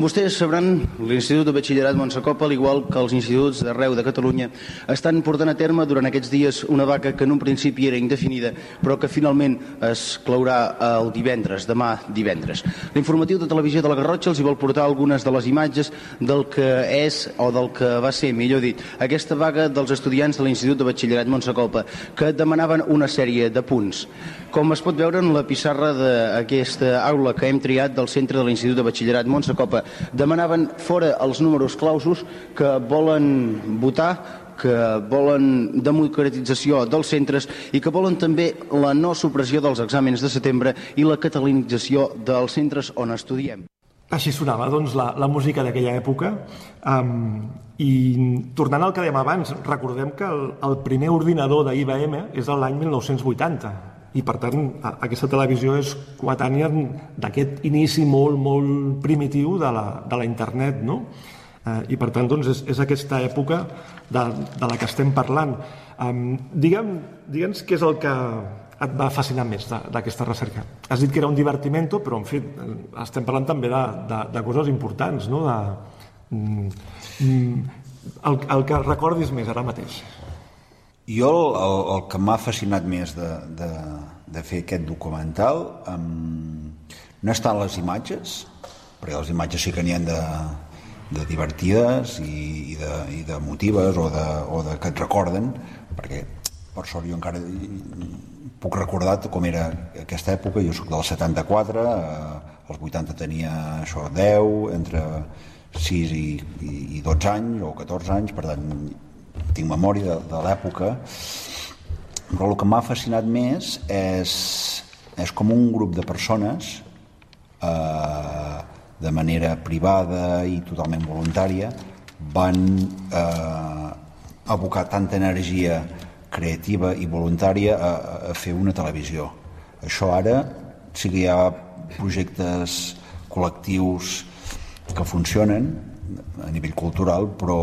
Vostès sabran, l'Institut de Batxillerat Montsecopa, al igual que els instituts d'arreu de Catalunya, estan portant a terme durant aquests dies una vaca que en un principi era indefinida, però que finalment es claurà el divendres, demà divendres. L'informatiu de televisió de la Garrotxa els hi vol portar algunes de les imatges del que és, o del que va ser, millor dit, aquesta vaga dels estudiants de l'Institut de Batxillerat Montsecopa, que demanaven una sèrie de punts. Com es pot veure en la pissarra d'aquesta aula que hem triat del centre de l'Institut de Batxillerat Montsecopa, demanaven fora els números clausos que volen votar que volen democratització dels centres i que volen també la no supressió dels exàmens de setembre i la catalanització dels centres on estudiem. Així sonava, doncs, la, la música d'aquella època. Um, I tornant al que dèiem abans, recordem que el, el primer ordinador d'IBM és de l'any 1980 i per tant aquesta televisió és coetània d'aquest inici molt, molt primitiu de la, de la internet, no? Eh, I per tant doncs, és, és aquesta època de, de la que estem parlant. Um, digue'm, digue'ns què és el que et va fascinar més d'aquesta recerca. Has dit que era un divertimento, però en fi, estem parlant també de, de, de coses importants, no? De, mm, mm, el, el que recordis més ara mateix. Jo el, el, el que m'ha fascinat més de, de, de fer aquest documental um, no estan les imatges, perquè les imatges sí que n'hi ha de, de divertides i, i, de, i de motives o, de, o de que et recorden, perquè per sort jo encara puc recordar com era aquesta època, jo sóc del 74, eh, als 80 tenia això 10, entre 6 i, i, i 12 anys o 14 anys, per tant tinc memòria de, de l'època, però el que m'ha fascinat més és, és com un grup de persones eh, de manera privada i totalment voluntària van eh, abocar tanta energia creativa i voluntària a, a fer una televisió. Això ara que hi ha projectes col·lectius que funcionen a nivell cultural, però,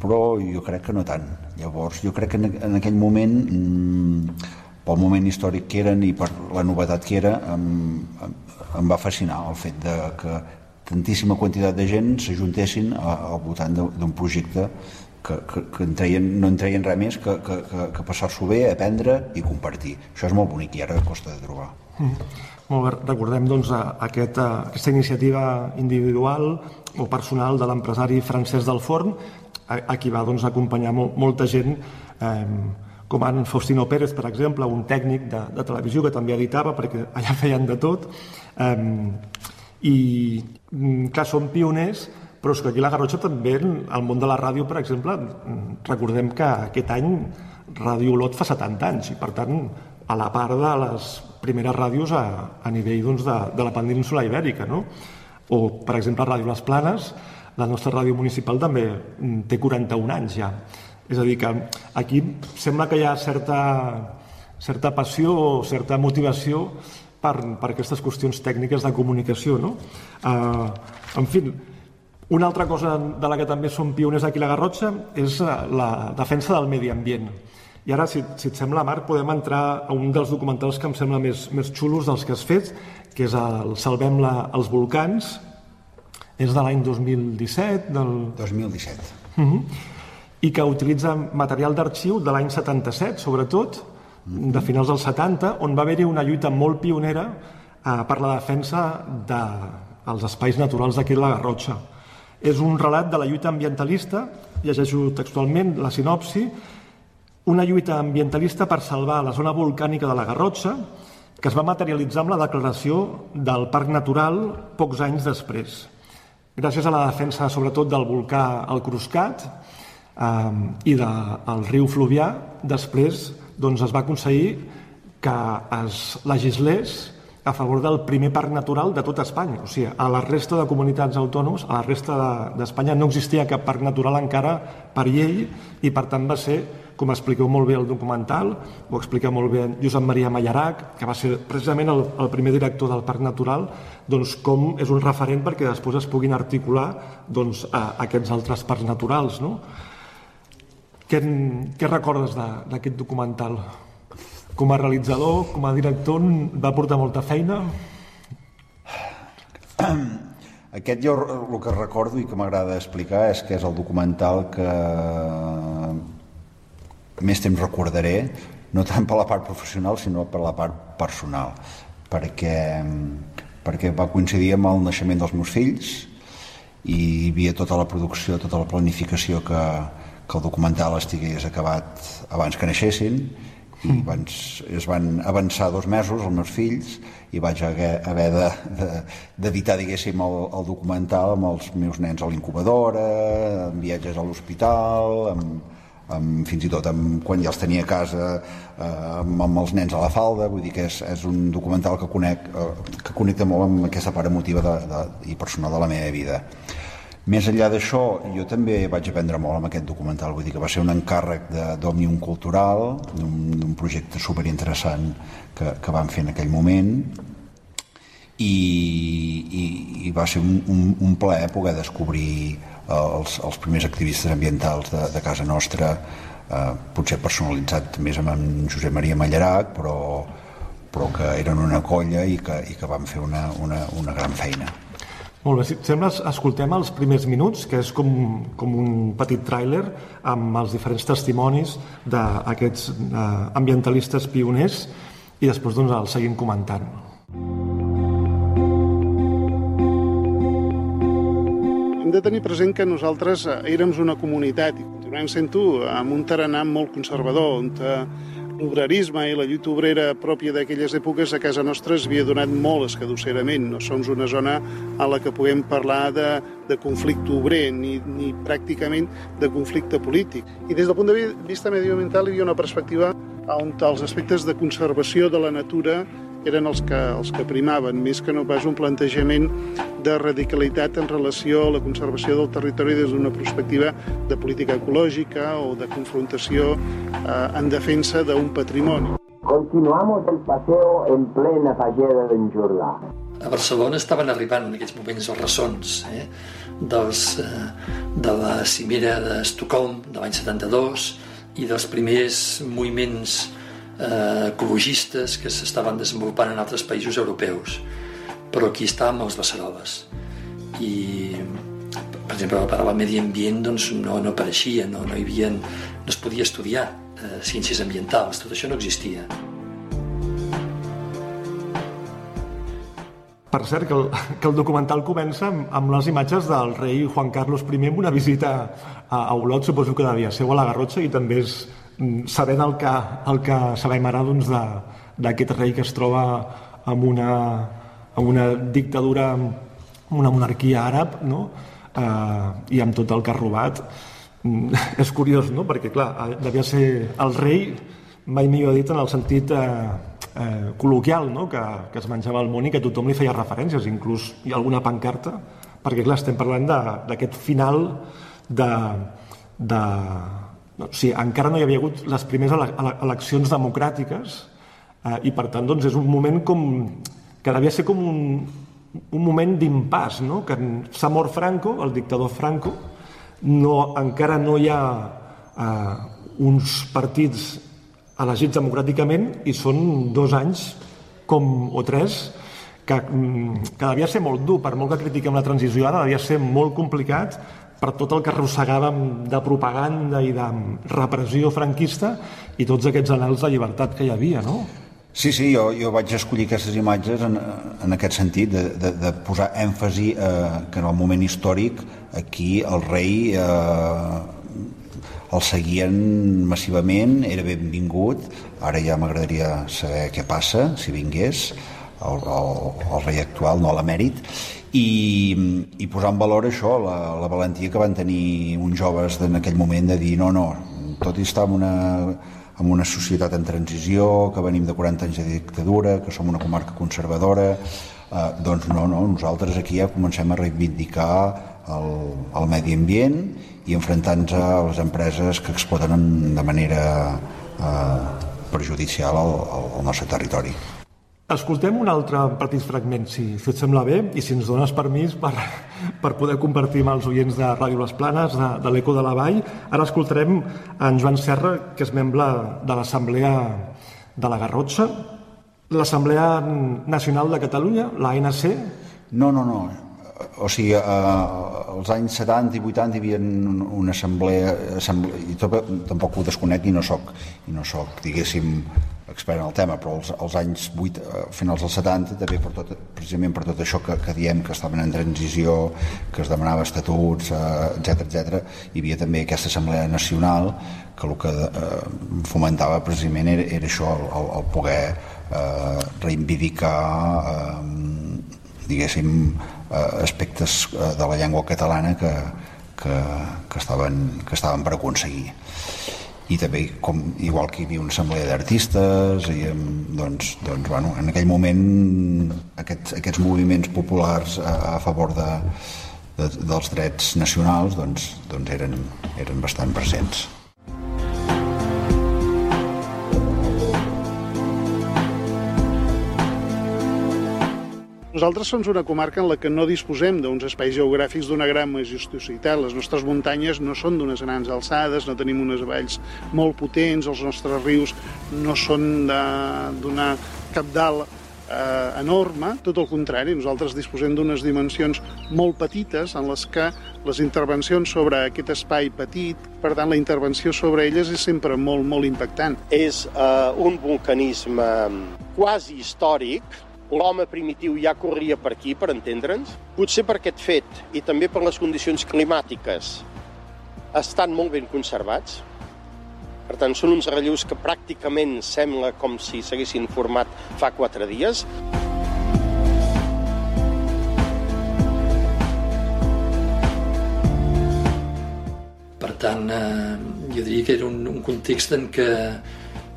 però jo crec que no tant. Llavors, jo crec que en, en aquell moment, mm, pel moment històric que eren i per la novetat que era, em, em, em va fascinar el fet de que tantíssima quantitat de gent s'ajuntessin al voltant d'un projecte que, que, que en treien, no en treien res més que, que, que, que passar-s'ho bé, aprendre i compartir. Això és molt bonic i ara costa de trobar. Molt bé, recordem doncs, aquest, aquesta iniciativa individual o personal de l'empresari Francesc del Forn a, qui va doncs, acompanyar mol, molta gent, eh, com en Faustino Pérez, per exemple, un tècnic de, de televisió que també editava, perquè allà feien de tot. Eh, I, mm, clar, són pioners, però és que aquí la Garrotxa també, al món de la ràdio, per exemple, recordem que aquest any Ràdio Olot fa 70 anys, i per tant, a la part de les primeres ràdios a, a nivell doncs, de, de la península ibèrica, no? O, per exemple, Ràdio Les Planes, la nostra ràdio municipal també mm, té 41 anys ja. És a dir, que aquí sembla que hi ha certa, certa passió o certa motivació per, per aquestes qüestions tècniques de comunicació. No? Uh, en fi, una altra cosa de la que també som pioners aquí a la Garrotxa és eh, la defensa del medi ambient. I ara, si, si et sembla, Marc, podem entrar a un dels documentals que em sembla més, més xulos dels que has fet, que és el Salvem la, els volcans, és de l'any 2017. Del... 2017. Uh -huh. I que utilitza material d'arxiu de l'any 77, sobretot, de finals dels 70, on va haver-hi una lluita molt pionera eh, per la defensa dels de, espais naturals d'aquí a la Garrotxa. És un relat de la lluita ambientalista, llegeixo textualment la sinopsi, una lluita ambientalista per salvar la zona volcànica de la Garrotxa, que es va materialitzar amb la declaració del Parc Natural pocs anys després gràcies a la defensa sobretot del volcà El Cruscat eh, i del de, riu Fluvià, després doncs, es va aconseguir que es legislés a favor del primer parc natural de tota Espanya. O sigui, a la resta de comunitats autònomes, a la resta d'Espanya, de, no existia cap parc natural encara per llei i, per tant, va ser com expliqueu molt bé el documental, ho explica molt bé Josep Maria Mallarac, que va ser precisament el, el primer director del Parc Natural, doncs com és un referent perquè després es puguin articular doncs, a, a aquests altres parcs naturals. No? Què, què recordes d'aquest documental? Com a realitzador, com a director, va portar molta feina? Aquest jo el que recordo i que m'agrada explicar és que és el documental que més temps recordaré, no tant per la part professional, sinó per la part personal, perquè, perquè va coincidir amb el naixement dels meus fills i hi havia tota la producció, tota la planificació que, que el documental estigués acabat abans que naixessin i mm. abans, es van avançar dos mesos els meus fills i vaig haver, haver d'editar, de, de, diguéssim, el, el documental amb els meus nens a l'incubadora, amb viatges a l'hospital, amb, amb, fins i tot amb, quan ja els tenia a casa eh, amb, amb els nens a la falda vull dir que és, és un documental que, conec, eh, que connecta molt amb aquesta part emotiva de, de, i personal de la meva vida. Més enllà d'això, jo també vaig aprendre molt amb aquest documental, vull dir que va ser un encàrrec d'Òmnium Cultural, d'un projecte superinteressant que, que vam fer en aquell moment, i, i, i va ser un, un, un plaer poder descobrir els, els primers activistes ambientals de, de casa nostra, eh, potser personalitzat més amb en Josep Maria Mallarac, però, però que eren una colla i que, i que van fer una, una, una gran feina. Molt bé, si sembla, escoltem els primers minuts, que és com, com un petit tràiler amb els diferents testimonis d'aquests eh, ambientalistes pioners i després doncs, el seguim comentant. De tenir present que nosaltres eh, érem una comunitat i continuem sent-ho amb un tarannà molt conservador, on eh, l'obrerisme i la lluita obrera pròpia d'aquelles èpoques a casa nostra es havia donat molt escadusserament. No som una zona a la que puguem parlar de, de conflicte obrer ni, ni pràcticament de conflicte polític. I des del punt de vista medioambiental hi havia una perspectiva on els aspectes de conservació de la natura eren els que, els que primaven, més que no pas un plantejament de radicalitat en relació a la conservació del territori des d'una perspectiva de política ecològica o de confrontació eh, en defensa d'un patrimoni. Continuamos el paseo en plena falleda d'en Jordà. A Barcelona estaven arribant en aquells moments els ressons eh, dels, eh, de la cimera d'Estocolm de l'any 72 i dels primers moviments eh, ecologistes que s'estaven desenvolupant en altres països europeus però aquí estàvem els Beceroles. I per exemple la paraula medi ambient doncs, no, no apareixia no, no, hi havia, no es podia estudiar eh, ciències ambientals, tot això no existia. Per cert, que el, que el documental comença amb, amb les imatges del rei Juan Carlos I amb una visita a, a Olot, suposo que devia ser, a la Garrotxa, i també és sabent el que, el que sabem ara doncs, d'aquest rei que es troba amb una, amb una dictadura, amb una monarquia àrab, no? eh, i amb tot el que ha robat. Mm, és curiós, no? Perquè, clar, eh, devia ser el rei, mai millor dit en el sentit eh, eh, col·loquial, no? que, que es menjava el món i que tothom li feia referències, inclús hi ha alguna pancarta, perquè, clar, estem parlant d'aquest final de... de o sigui, encara no hi havia hagut les primeres ele ele eleccions democràtiques eh, i, per tant, doncs, és un moment com que devia ser com un, un moment d'impàs, no? que s'ha mort Franco, el dictador Franco, no, encara no hi ha eh, uns partits elegits democràticament i són dos anys com, o tres que, mm, que devia ser molt dur, per molt que critiquem la transició ara, devia ser molt complicat per tot el que arrossegàvem de propaganda i de repressió franquista i tots aquests anals de llibertat que hi havia, no? Sí, sí, jo, jo vaig escollir aquestes imatges en, en aquest sentit, de, de, de posar èmfasi eh, que en el moment històric aquí el rei eh, el seguien massivament, era benvingut, ara ja m'agradaria saber què passa, si vingués, el, el, el rei actual, no l'emèrit, i, i posar en valor això, la, la valentia que van tenir uns joves en aquell moment de dir no, no, tot i estar en una, en una societat en transició, que venim de 40 anys de dictadura, que som una comarca conservadora, eh, doncs no, no, nosaltres aquí ja comencem a reivindicar el, el medi ambient i enfrontar-nos a les empreses que exploten de manera eh, perjudicial al, al, al nostre territori. Escoltem un altre petit fragment, si, si et sembla bé, i si ens dones permís per, per poder compartir amb els oients de Ràdio Les Planes, de, de l'Eco de la Vall. Ara escoltarem en Joan Serra, que és membre de l'Assemblea de la Garrotxa, l'Assemblea Nacional de Catalunya, l'ANC. No, no, no. O sigui, eh, als anys 70 i 80 hi havia un- una assemblea, assemblea i tot, tampoc ho desconec i no soc, i no diguéssim, expert en el tema, però als, als anys 8, eh, finals dels 70, també per tot, precisament per tot això que, que diem que estaven en transició, que es demanava estatuts, eh, etc etc, hi havia també aquesta assemblea nacional que el que eh, fomentava precisament era, era això, el, el, el poder eh, reivindicar eh, diguéssim, eh, aspectes eh, de la llengua catalana que, que, que, estaven, que estaven per aconseguir. I també, com, igual que hi havia una assemblea d'artistes, i, doncs, doncs, bueno, en aquell moment aquests, aquests moviments populars a, a favor de, de, dels drets nacionals doncs, doncs eren, eren bastant presents. Nosaltres som una comarca en la que no disposem d'uns espais geogràfics d'una gran majestuositat. Les nostres muntanyes no són d'unes grans alçades, no tenim unes valls molt potents, els nostres rius no són d'una capdalt eh, enorme, tot el contrari, nosaltres disposem d'unes dimensions molt petites en les que les intervencions sobre aquest espai petit, per tant la intervenció sobre elles és sempre molt, molt impactant. és eh, un vulcanisme quasi històric. L'home primitiu ja corria per aquí, per entendre'ns. Potser per aquest fet i també per les condicions climàtiques estan molt ben conservats. Per tant, són uns relleus que pràcticament sembla com si s'haguessin format fa quatre dies. Per tant, eh, jo diria que era un, un context en què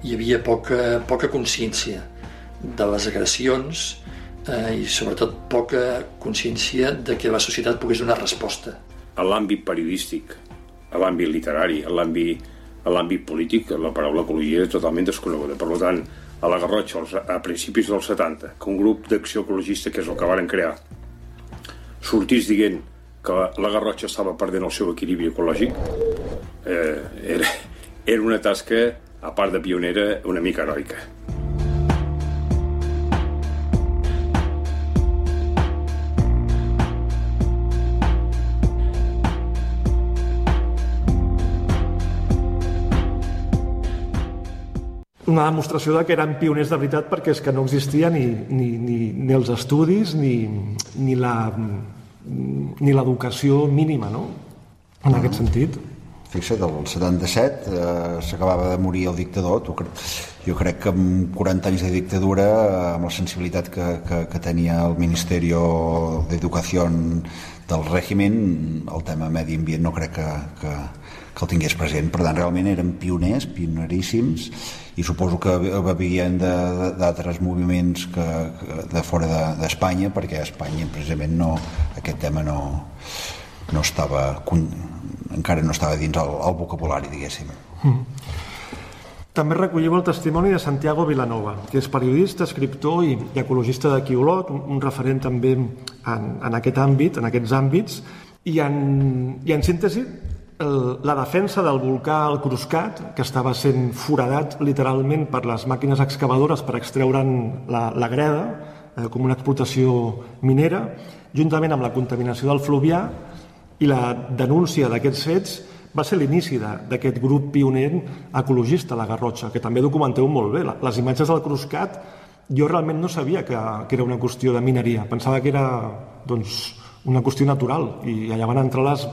hi havia poca, poca consciència de les agressions eh, i sobretot poca consciència de que la societat pogués donar resposta. a l'àmbit periodístic, a l'àmbit literari, a l'àmbit a l'àmbit polític, la paraula ecologia és totalment desconeguda. Per tant, a la Garrotxa, a principis dels 70, que un grup d'acció ecologista, que és el que varen crear, sortís dient que la Garrotxa estava perdent el seu equilibri ecològic, eh, era, era una tasca, a part de pionera, una mica heroica. Una demostració de que eren pioners de veritat perquè és que no existia ni, ni, ni, ni els estudis ni, ni la ni l'educació mínima, no? En aquest sentit. Fixa't, el 77 eh, s'acabava de morir el dictador. Tu, jo crec que amb 40 anys de dictadura, eh, amb la sensibilitat que, que, que tenia el Ministerio d'Educació del règim, el tema medi ambient no crec que, que, que el tingués present. Per tant, realment eren pioners, pioneríssims, i suposo que bevien de- de- d'altres moviments que, que de fora de- d'Espanya, perquè a Espanya precisament no, aquest tema no, no estava encara no estava dins el, el vocabulari, diguéssim. Mm. També recollim el testimoni de Santiago Vilanova, que és periodista, escriptor i, i ecologista d'aquí a Olot, un, un referent també en, en aquest àmbit, en aquests àmbits, i en, i en síntesi la defensa del volcà al Cruscat, que estava sent foradat literalment per les màquines excavadores per extreure'n la, la greda, eh, com una explotació minera, juntament amb la contaminació del fluvià i la denúncia d'aquests fets va ser l'inici d'aquest grup pioner ecologista, la Garrotxa, que també documenteu molt bé. Les imatges del Cruscat, jo realment no sabia que, que era una qüestió de mineria. Pensava que era doncs, una qüestió natural i allà van entrar les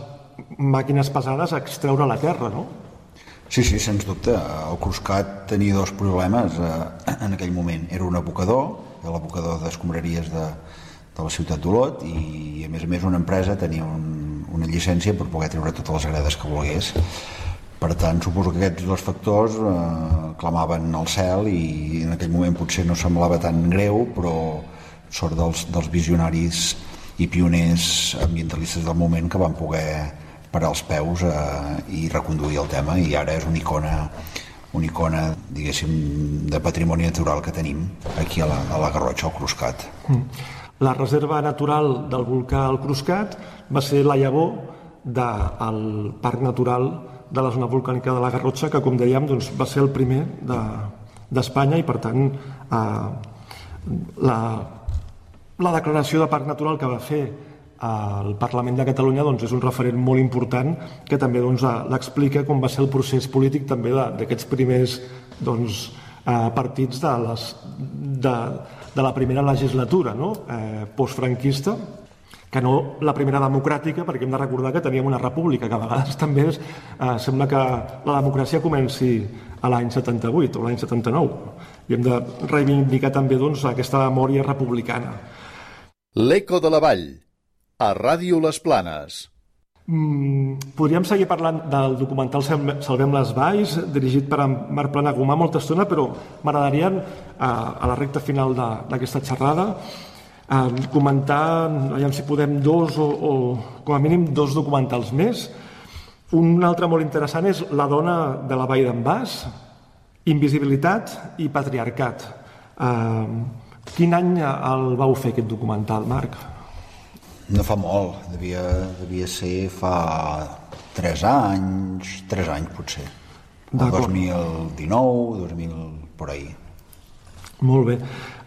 màquines pesades a extreure la terra, no? Sí, sí, sens dubte. El Cruscat tenia dos problemes eh, en aquell moment. Era un abocador, l'abocador d'escombraries de, de la ciutat d'Olot, i a més a més una empresa tenia un, una llicència per poder treure totes les gredes que volgués. Per tant, suposo que aquests dos factors eh, clamaven al cel i en aquell moment potser no semblava tan greu, però sort dels, dels visionaris i pioners ambientalistes del moment que van poder parar els peus eh, i reconduir el tema i ara és una icona una icona, diguéssim, de patrimoni natural que tenim aquí a la, a la Garrotxa, al Cruscat. La reserva natural del volcà al Cruscat va ser la llavor del Parc Natural de la zona volcànica de la Garrotxa, que, com dèiem, doncs, va ser el primer d'Espanya de, i, per tant, eh, la, la declaració de Parc Natural que va fer el Parlament de Catalunya doncs, és un referent molt important que també doncs, l'explica com va ser el procés polític també d'aquests primers doncs, eh, partits de, les, de, de la primera legislatura no? eh, postfranquista que no la primera democràtica, perquè hem de recordar que teníem una república, que a vegades també és, eh, sembla que la democràcia comenci a l'any 78 o l'any 79. I hem de reivindicar també doncs, aquesta memòria republicana. L'Eco de la Vall, a Ràdio Les Planes. Mm, podríem seguir parlant del documental Salve- Salvem les Valls, dirigit per Marc Planagumà molta estona, però m'agradaria, a, a la recta final d'aquesta xerrada, eh, comentar, aviam si podem, dos o, o com a mínim dos documentals més. Un altre molt interessant és La dona de la Vall d'en Bas, Invisibilitat i Patriarcat. Eh, quin any el vau fer, aquest documental, Marc? No fa molt, devia, devia ser fa 3 anys, 3 anys potser. El D'acord. 2019, 2000, por ahí. Molt bé.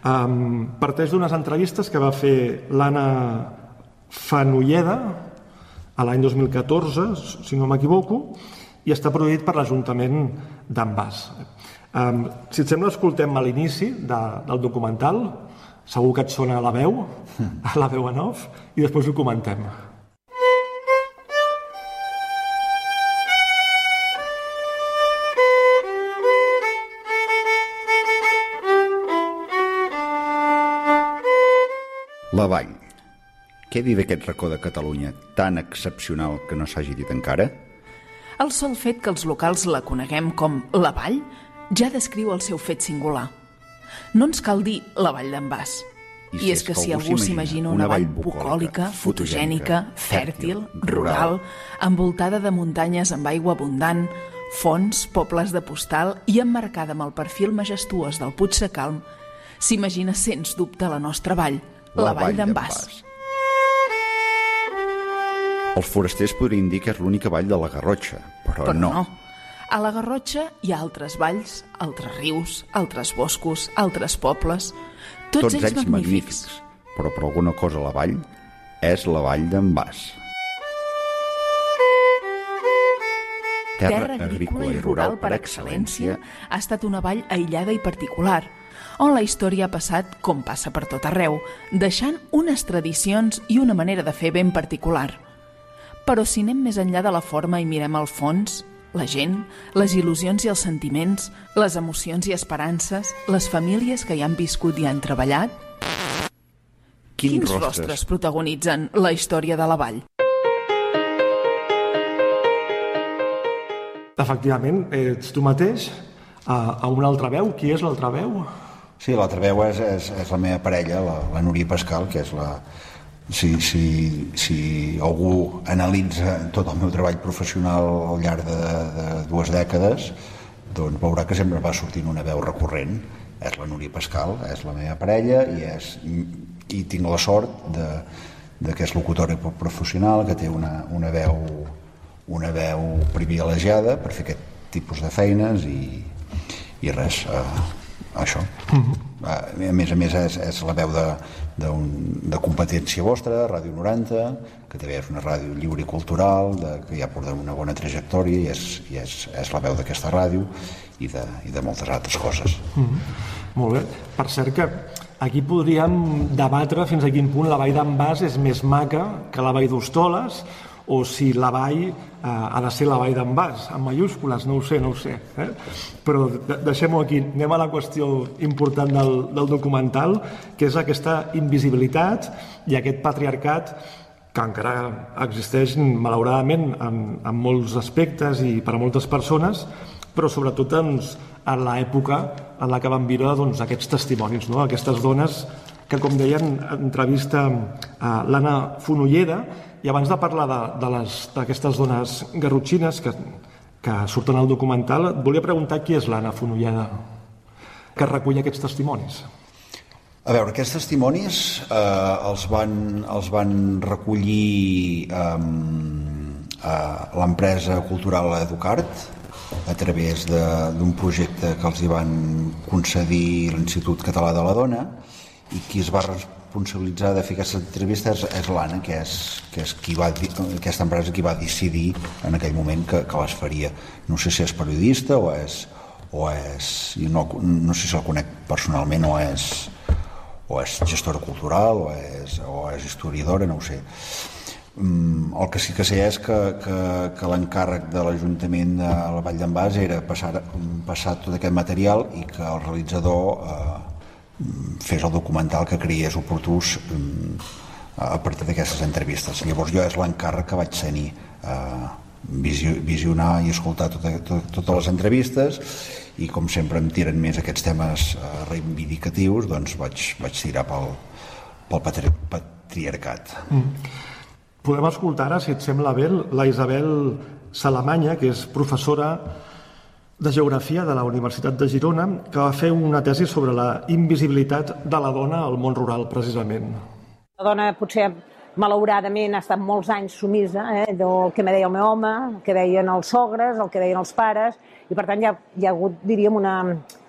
Um, parteix d'unes entrevistes que va fer l'Anna Fanolleda a l'any 2014, si no m'equivoco, i està produït per l'Ajuntament d'en. Um, si et sembla, escoltem a l'inici de, del documental, segur que et sona la veu, a la veu en off, i després ho comentem. La Vall. Què dir d'aquest racó de Catalunya tan excepcional que no s'hagi dit encara? El sol fet que els locals la coneguem com la Vall ja descriu el seu fet singular. No ens cal dir la Vall d'en Bas. I, és que si algú s'imagina una vall bucòlica, fotogènica, fèrtil, rural, envoltada de muntanyes amb aigua abundant, fonts, pobles de postal i emmarcada amb el perfil majestuós del Puig de Calm, s'imagina sens dubte la nostra vall, la, vall d'en Bas. Els forasters podrien dir que és l'única vall de la Garrotxa, però, Però no. A la Garrotxa hi ha altres valls, altres rius, altres boscos, altres pobles, tots, ells, magnífics. Però per alguna cosa la vall és la vall d'en Bas. terra agrícola i rural per excel·lència, ha estat una vall aïllada i particular, on la història ha passat com passa per tot arreu, deixant unes tradicions i una manera de fer ben particular. Però si anem més enllà de la forma i mirem el fons, la gent, les il·lusions i els sentiments, les emocions i esperances, les famílies que hi han viscut i han treballat... Quins Quins rostres? rostres protagonitzen la història de la vall? Efectivament, ets tu mateix, a, a una altra veu. Qui és l'altra veu? Sí, l'altra veu és, és, és la meva parella, la, la Núria Pascal, que és la... Si, si, si algú analitza tot el meu treball professional al llarg de, de dues dècades, doncs veurà que sempre va sortint una veu recurrent. És la Núria Pascal, és la meva parella i, és, i tinc la sort de, de que és locutora professional, que té una, una veu una veu privilegiada per fer aquest tipus de feines i, i res, eh, això. Eh, a més a més és, és la veu de, de, un, de competència vostra, Ràdio 90, que també és una ràdio lliure i cultural, de, que ja porta una bona trajectòria i és, i és, és la veu d'aquesta ràdio i de, i de moltes altres coses. Mm. Molt bé. Per cert que aquí podríem debatre fins a quin punt la vall d'en Bas és més maca que la vall d'Hostoles o si la vall eh, ha de ser la vall d'en Bas, amb mayúscules, no ho sé, no ho sé. Eh? Però de deixem-ho aquí. Anem a la qüestió important del, del documental, que és aquesta invisibilitat i aquest patriarcat que encara existeix, malauradament, en, en molts aspectes i per a moltes persones, però sobretot doncs, en l'època en la que van viure doncs, aquests testimonis, no? aquestes dones que, com deien, entrevista a l'Anna Fonolleda, i abans de parlar d'aquestes dones garrotxines que, que surten al documental, et volia preguntar qui és l'Anna Fonolleda, que recull aquests testimonis. A veure, aquests testimonis eh, els, van, els van recollir eh, a l'empresa cultural Educart a través d'un projecte que els hi van concedir l'Institut Català de la Dona i qui es va responsabilitzar de fer aquesta entrevista és, és l'Anna, que és, que és qui va, aquesta empresa qui va decidir en aquell moment que, que les faria. No sé si és periodista o és, o és no, no sé si el conec personalment o és, o és gestora cultural o és, o és historiadora, no ho sé. Mm, el que sí que sé és que, que, que l'encàrrec de l'Ajuntament de la Vall d'en Bas era passar, passar tot aquest material i que el realitzador eh, fes el documental que creies oportús mm, a partir d'aquestes entrevistes. Llavors jo és l'encàrrec que vaig tenir eh, visi- visionar i escoltar tot, tot, totes les entrevistes i com sempre em tiren més aquests temes eh, reivindicatius doncs vaig, vaig tirar pel, pel patri, patriarcat. Mm. Podem escoltar ara, si et sembla bé, la Isabel Salamanya, que és professora de Geografia de la Universitat de Girona, que va fer una tesi sobre la invisibilitat de la dona al món rural, precisament. La dona potser malauradament ha estat molts anys sumisa eh, del que me deia el meu home, el que deien els sogres, el que deien els pares, i per tant hi ha, hi ha hagut, diríem, una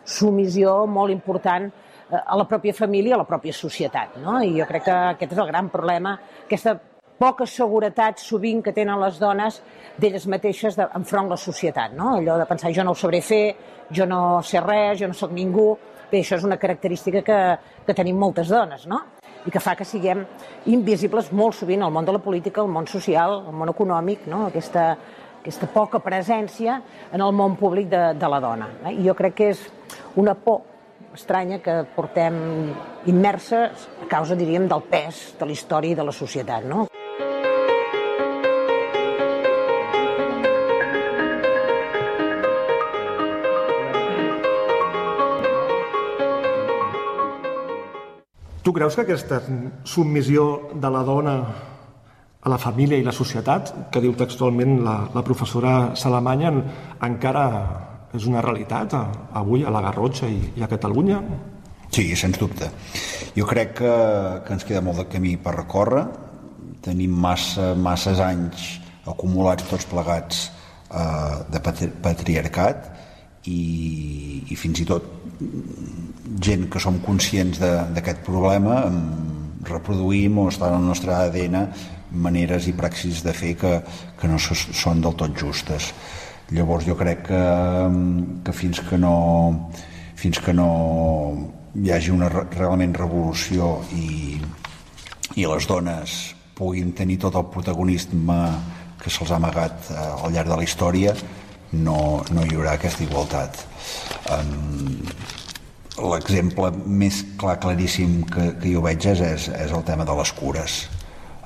submissió molt important eh, a la pròpia família, a la pròpia societat. No? I jo crec que aquest és el gran problema, aquesta poca seguretat sovint que tenen les dones d'elles mateixes de, enfront la societat, no? allò de pensar jo no ho sabré fer, jo no sé res, jo no sóc ningú, bé, això és una característica que, que tenim moltes dones, no? i que fa que siguem invisibles molt sovint al món de la política, al món social, al món econòmic, no? aquesta, aquesta poca presència en el món públic de, de la dona. Eh? I jo crec que és una por estranya que portem immerses a causa, diríem, del pes de la història i de la societat. No? Tu creus que aquesta submissió de la dona a la família i la societat, que diu textualment la, la professora Salamanya, en- encara és una realitat a, avui a la Garrotxa i, i a Catalunya? Sí, sens dubte. Jo crec que, que ens queda molt de camí per recórrer. Tenim massa, masses anys acumulats tots plegats eh, de patri patriarcat i, i fins i tot gent que som conscients d'aquest problema em reproduïm o està en el nostre ADN maneres i praxis de fer que, que no són del tot justes. Llavors jo crec que, que fins que no fins que no hi hagi una re- realment revolució i, i les dones puguin tenir tot el protagonisme que se'ls ha amagat eh, al llarg de la història no, no hi haurà aquesta igualtat. Um, l'exemple més clar, claríssim que, que jo veig és, és, és el tema de les cures.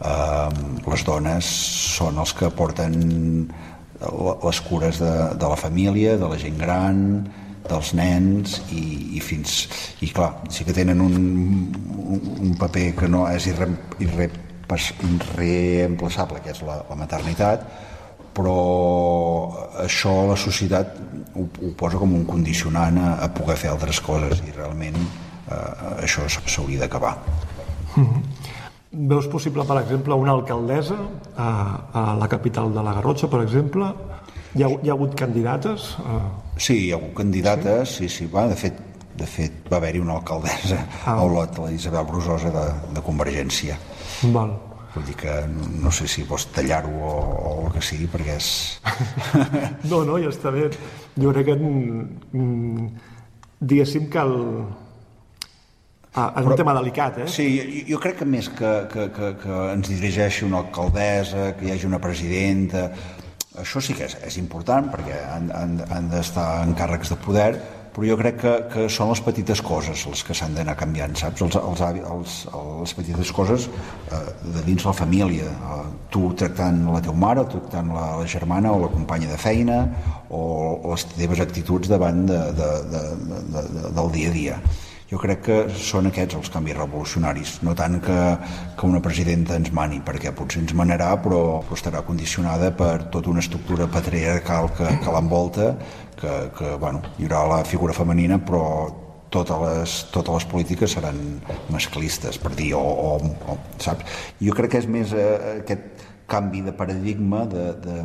Um, les dones són els que porten les cures de, de la família, de la gent gran dels nens i, i fins i clar, sí que tenen un, un, paper que no és irre, irre, irreemplaçable que és la, la maternitat però això la societat ho, ho posa com un condicionant a, a poder fer altres coses i realment eh, això s'hauria d'acabar Veus possible, per exemple, una alcaldessa a, a la capital de la Garrotxa, per exemple? Hi ha, hi ha hagut candidates? Uh, Sí, hi ha hagut candidates, sí, sí, va, de fet, de fet va haver-hi una alcaldessa Ah. a Olot, la Isabel Brusosa de, de Convergència. val. Vull dir que no sé si vols tallar-ho o, o el que sigui, perquè és... No, no, ja està bé. Jo crec que, mm, diguéssim que el... Ah, és un Però- tema delicat, eh? Sí, jo, jo crec que més que, que, que, que ens dirigeixi una alcaldessa, que hi hagi una presidenta, això sí que és, és important perquè han, han, han d'estar en càrrecs de poder, però jo crec que, que són les petites coses les que s'han d'anar canviant, saps? Els, els, els, les petites coses eh, de dins la família, eh, tu tractant la teva mare, o tractant la, la germana o la companya de feina, o les teves actituds davant de, de, de, de, de, del dia a dia. Jo crec que són aquests els canvis revolucionaris, no tant que, que una presidenta ens mani, perquè potser ens manarà, però, però estarà condicionada per tota una estructura patriarcal que, que l'envolta, que, que bueno, hi haurà la figura femenina, però totes les, totes les polítiques seran masclistes, per dir, o, o, o saps? Jo crec que és més eh, aquest canvi de paradigma de, de,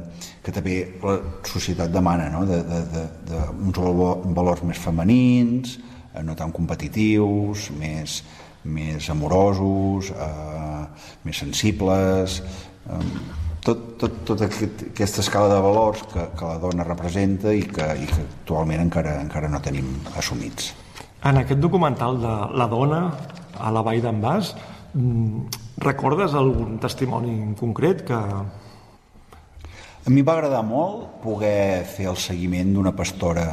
que també la societat demana, no? de, de, de, de uns valo- valors més femenins, no tan competitius, més, més amorosos, eh, més sensibles, eh, tot, tot, tota aquest, aquesta escala de valors que, que la dona representa i que, i que actualment encara, encara no tenim assumits. En aquest documental de la dona a la vall d'en Bas, mm, recordes algun testimoni en concret que... A mi va agradar molt poder fer el seguiment d'una pastora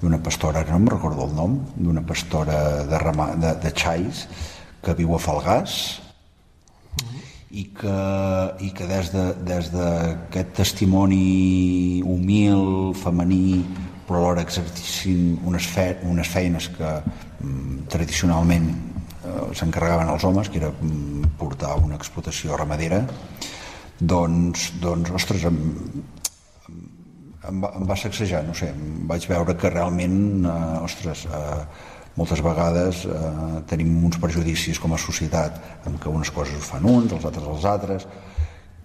d'una pastora, no em recordo el nom, d'una pastora de, rama, de, de xais que viu a Falgàs i que, i que des d'aquest de, des d'aquest testimoni humil, femení, però alhora exercissin unes, fe, unes feines que mm, tradicionalment eh, s'encarregaven els homes, que era mm, portar una explotació ramadera, doncs, doncs ostres, em, em, va, em va sacsejar, no sé, vaig veure que realment, eh, ostres, eh, moltes vegades eh, tenim uns prejudicis com a societat en què unes coses ho fan uns, els altres els altres,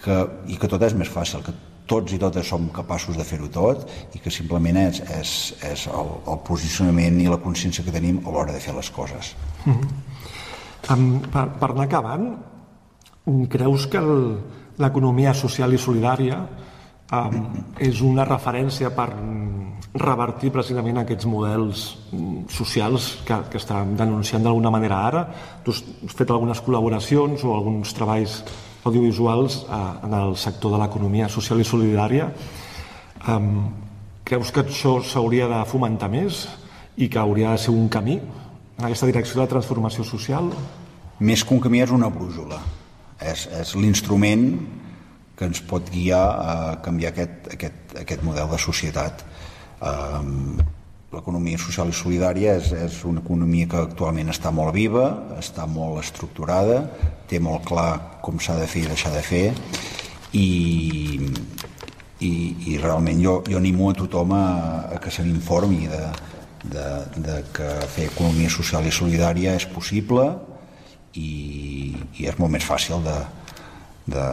que, i que tot és més fàcil, que tots i totes som capaços de fer-ho tot i que simplement és, és, és el, el posicionament i la consciència que tenim a l'hora de fer les coses. Mm -hmm. um, per, per anar acabant, creus que l'economia social i solidària um, és una referència per revertir precisament aquests models mm, socials que, que estan denunciant d'alguna manera ara? Tu has fet algunes col·laboracions o alguns treballs audiovisuals uh, en el sector de l'economia social i solidària. Um, creus que això s'hauria de fomentar més i que hauria de ser un camí en aquesta direcció de transformació social? Més que un camí és una brújula. És, és l'instrument que ens pot guiar a canviar aquest, aquest, aquest model de societat. Um, L'economia social i solidària és, és una economia que actualment està molt viva, està molt estructurada, té molt clar com s'ha de fer i deixar de fer i, i, i realment jo, jo animo a tothom a, a que se n'informi de, de, de que fer economia social i solidària és possible i, i és molt més fàcil de, de,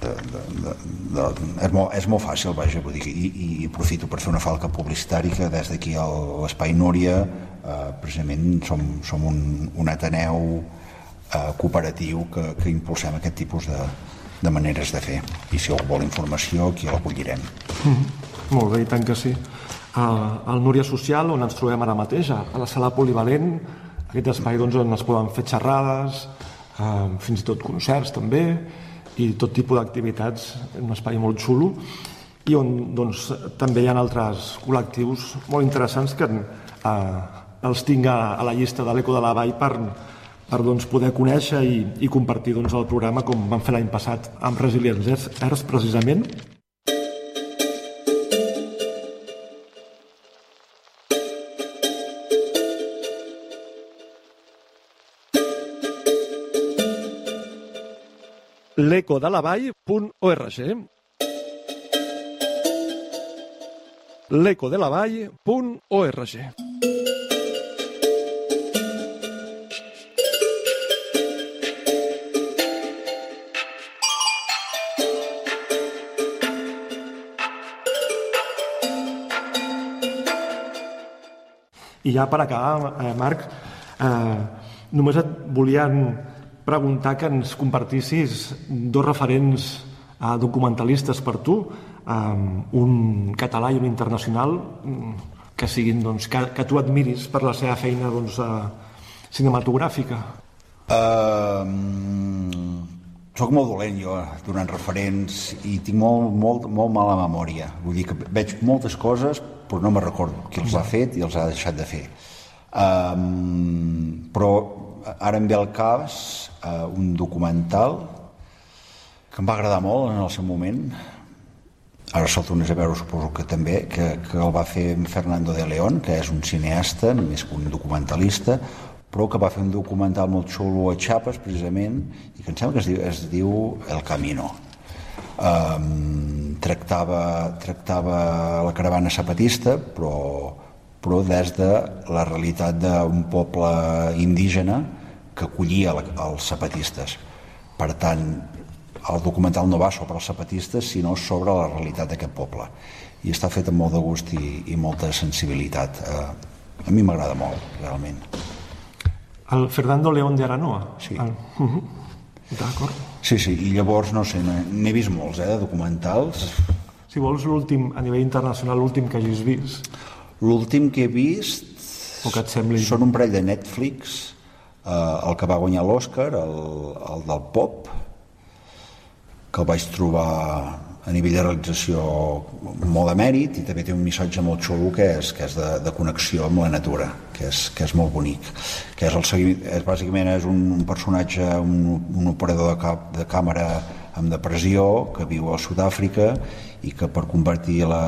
de, de, de, de, és, molt, és molt fàcil, vaja, vull dir, i, i aprofito per fer una falca publicitària que des d'aquí a l'Espai Núria eh, precisament som, som un, un ateneu eh, cooperatiu que, que impulsem aquest tipus de, de maneres de fer i si algú vol informació aquí l'acollirem Mm -hmm. Molt bé, i tant que sí. Al, al Núria Social, on ens trobem ara mateix, a la sala polivalent, aquest espai doncs, on es poden fer xerrades, eh, fins i tot concerts també, i tot tipus d'activitats, un espai molt xulo, i on doncs, també hi ha altres col·lectius molt interessants que eh, els tinc a, a la llista de l'Eco de la Vall per, per doncs, poder conèixer i, i compartir doncs, el programa com vam fer l'any passat amb Resilience Earth, precisament. l'ecodelavall.org l'ecodelavall.org I ja per acabar, eh, Marc, eh, només et volien preguntar que ens compartissis dos referents eh, documentalistes per tu, eh, un català i un internacional, mm, que siguin, doncs, que, que tu admiris per la seva feina doncs, eh, cinematogràfica. Uh, soc molt dolent jo donant referents i tinc molt, molt, molt mala memòria. Vull dir que veig moltes coses però no me recordo qui els ha fet i els ha deixat de fer. Um, però ara em ve al cas uh, un documental que em va agradar molt en el seu moment. Ara se'l tornes a veure suposo que també que, que el va fer Fernando de León que és un cineasta, més que un documentalista però que va fer un documental molt xulo a Chiapas precisament i que em sembla que es diu, es diu El Camino. Um, tractava, tractava la caravana zapatista però, però des de la realitat d'un poble indígena que acollia els zapatistes. Per tant, el documental no va sobre els zapatistes, sinó sobre la realitat d'aquest poble. I està fet amb molt de gust i, i molta sensibilitat. Eh, a mi m'agrada molt, realment. El Fernando León de Aranoa? Sí. El... Uh -huh. D'acord. Sí, sí, i llavors, no sé, n'he vist molts, eh, de documentals. Si vols l'últim, a nivell internacional, l'últim que hagis vist. L'últim que he vist... O que et sembli... Són un parell de Netflix, eh, el que va guanyar l'Oscar, el, el del pop, que el vaig trobar a nivell de realització molt de mèrit i també té un missatge molt xulo que és, que és de, de connexió amb la natura, que és, que és molt bonic. Que és el seguiment, és, bàsicament és un, un personatge, un, un operador de, cap, de càmera amb depressió que viu a Sud-àfrica i que per convertir la,